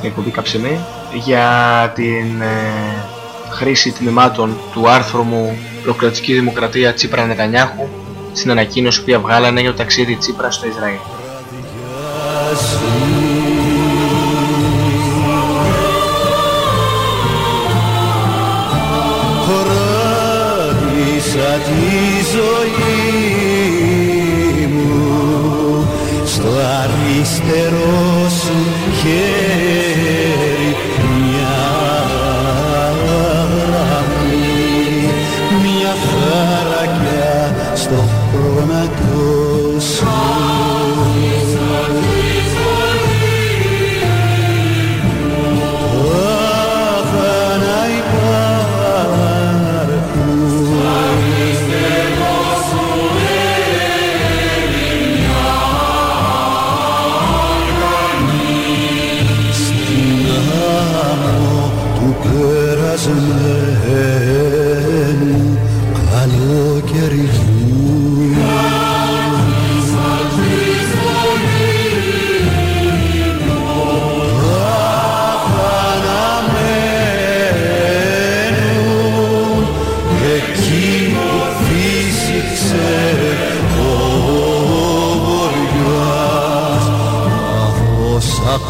την εκπομπή Καψιμή για την ε, χρήση τμήματων του άρθρου μου Προκρατική Δημοκρατία Τσίπρα Νετανιάχου στην ανακοίνωση που βγάλανε για το ταξίδι Τσίπρα στο Ισραήλ. Χωράτισα τη ζωή μου στο αριστερό σου χέρι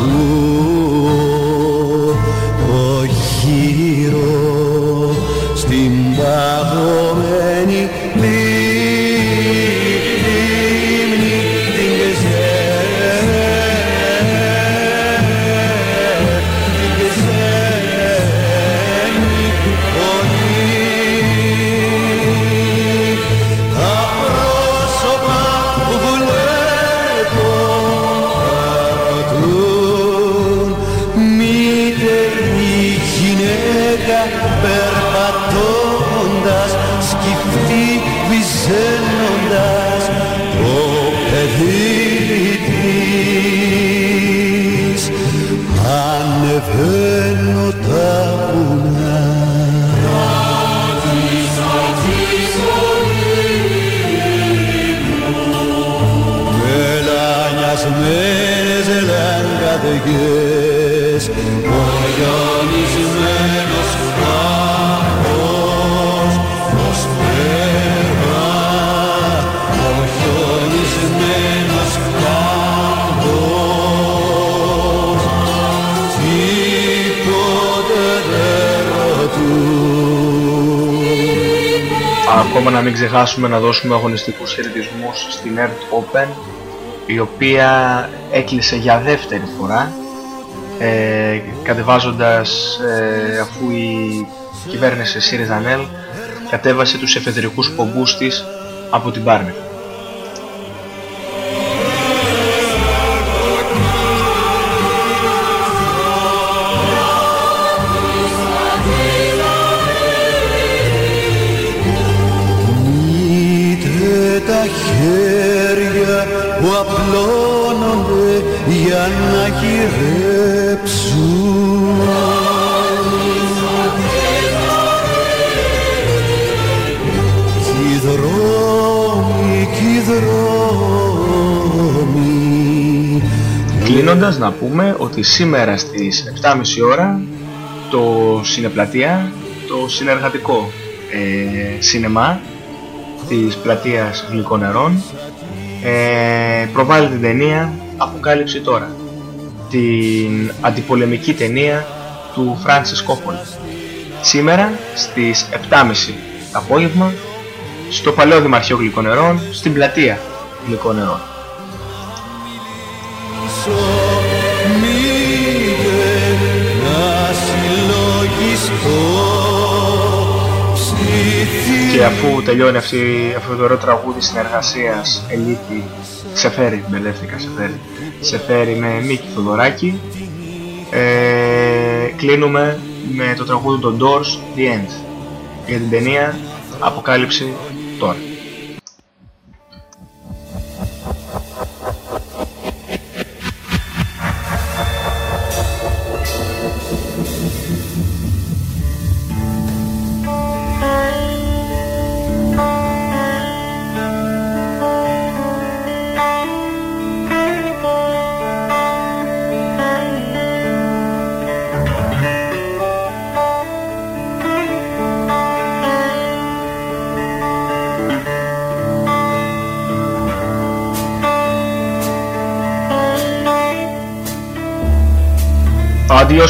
Ooh. Μην ξεχάσουμε να δώσουμε αγωνιστικούς χαιρετισμούς στην Earth Open η οποία έκλεισε για δεύτερη φορά ε, κατεβάζοντας ε, αφού η κυβέρνηση ΣΥΡΙΖΑ ΝΕΛ κατέβασε τους εφεδρικούς πομπούς της από την Πάρνηθα. Κλείνοντας να πούμε ότι σήμερα στις 7.30 ώρα το Συνεπλατεία, το συνεργατικό ε, σινεμά της πλατείας Γλυκών Νερών ε, προβάλλει την ταινία Αποκάλυψη τώρα την αντιπολεμική ταινία του Francis Coppola. Σήμερα στις 7.30 το απόγευμα στο Παλαιό Δημαρχείο Γλυκών Νερών στην πλατεία Γλυκών Νερών Μήτε να συλλογιστώ Και αφού τελειώνει αυτή, αυτό το ωραίο τραγούδι συνεργασίας Ελίτη Ξεφέρει, μπελεύτηκα Ξεφέρει. Ξεφέρει με Μίκη Θοδωράκη. Ε, Κλείνουμε με το τραγούδι των Doors The End. Για την ταινία Αποκάλυψη τώρα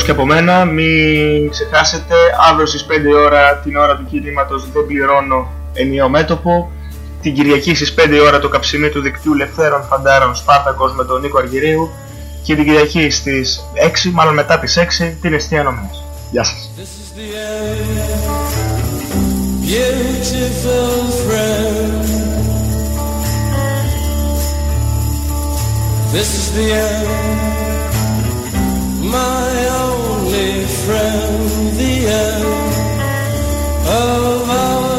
και από μένα, μην ξεχάσετε αύριο στις 5 ώρα την ώρα του κινήματος δεν πληρώνω ενιαίο μέτωπο. Την Κυριακή στις 5 ώρα το καψιμί του δικτύου Λευθέρων Φαντάρων Σπάρτακος με τον Νίκο Αργυρίου. Και την Κυριακή στις 6, μάλλον μετά τις 6, την Εστία Νομίας. Γεια σας. Beautiful friend. This is the end. My from the end of our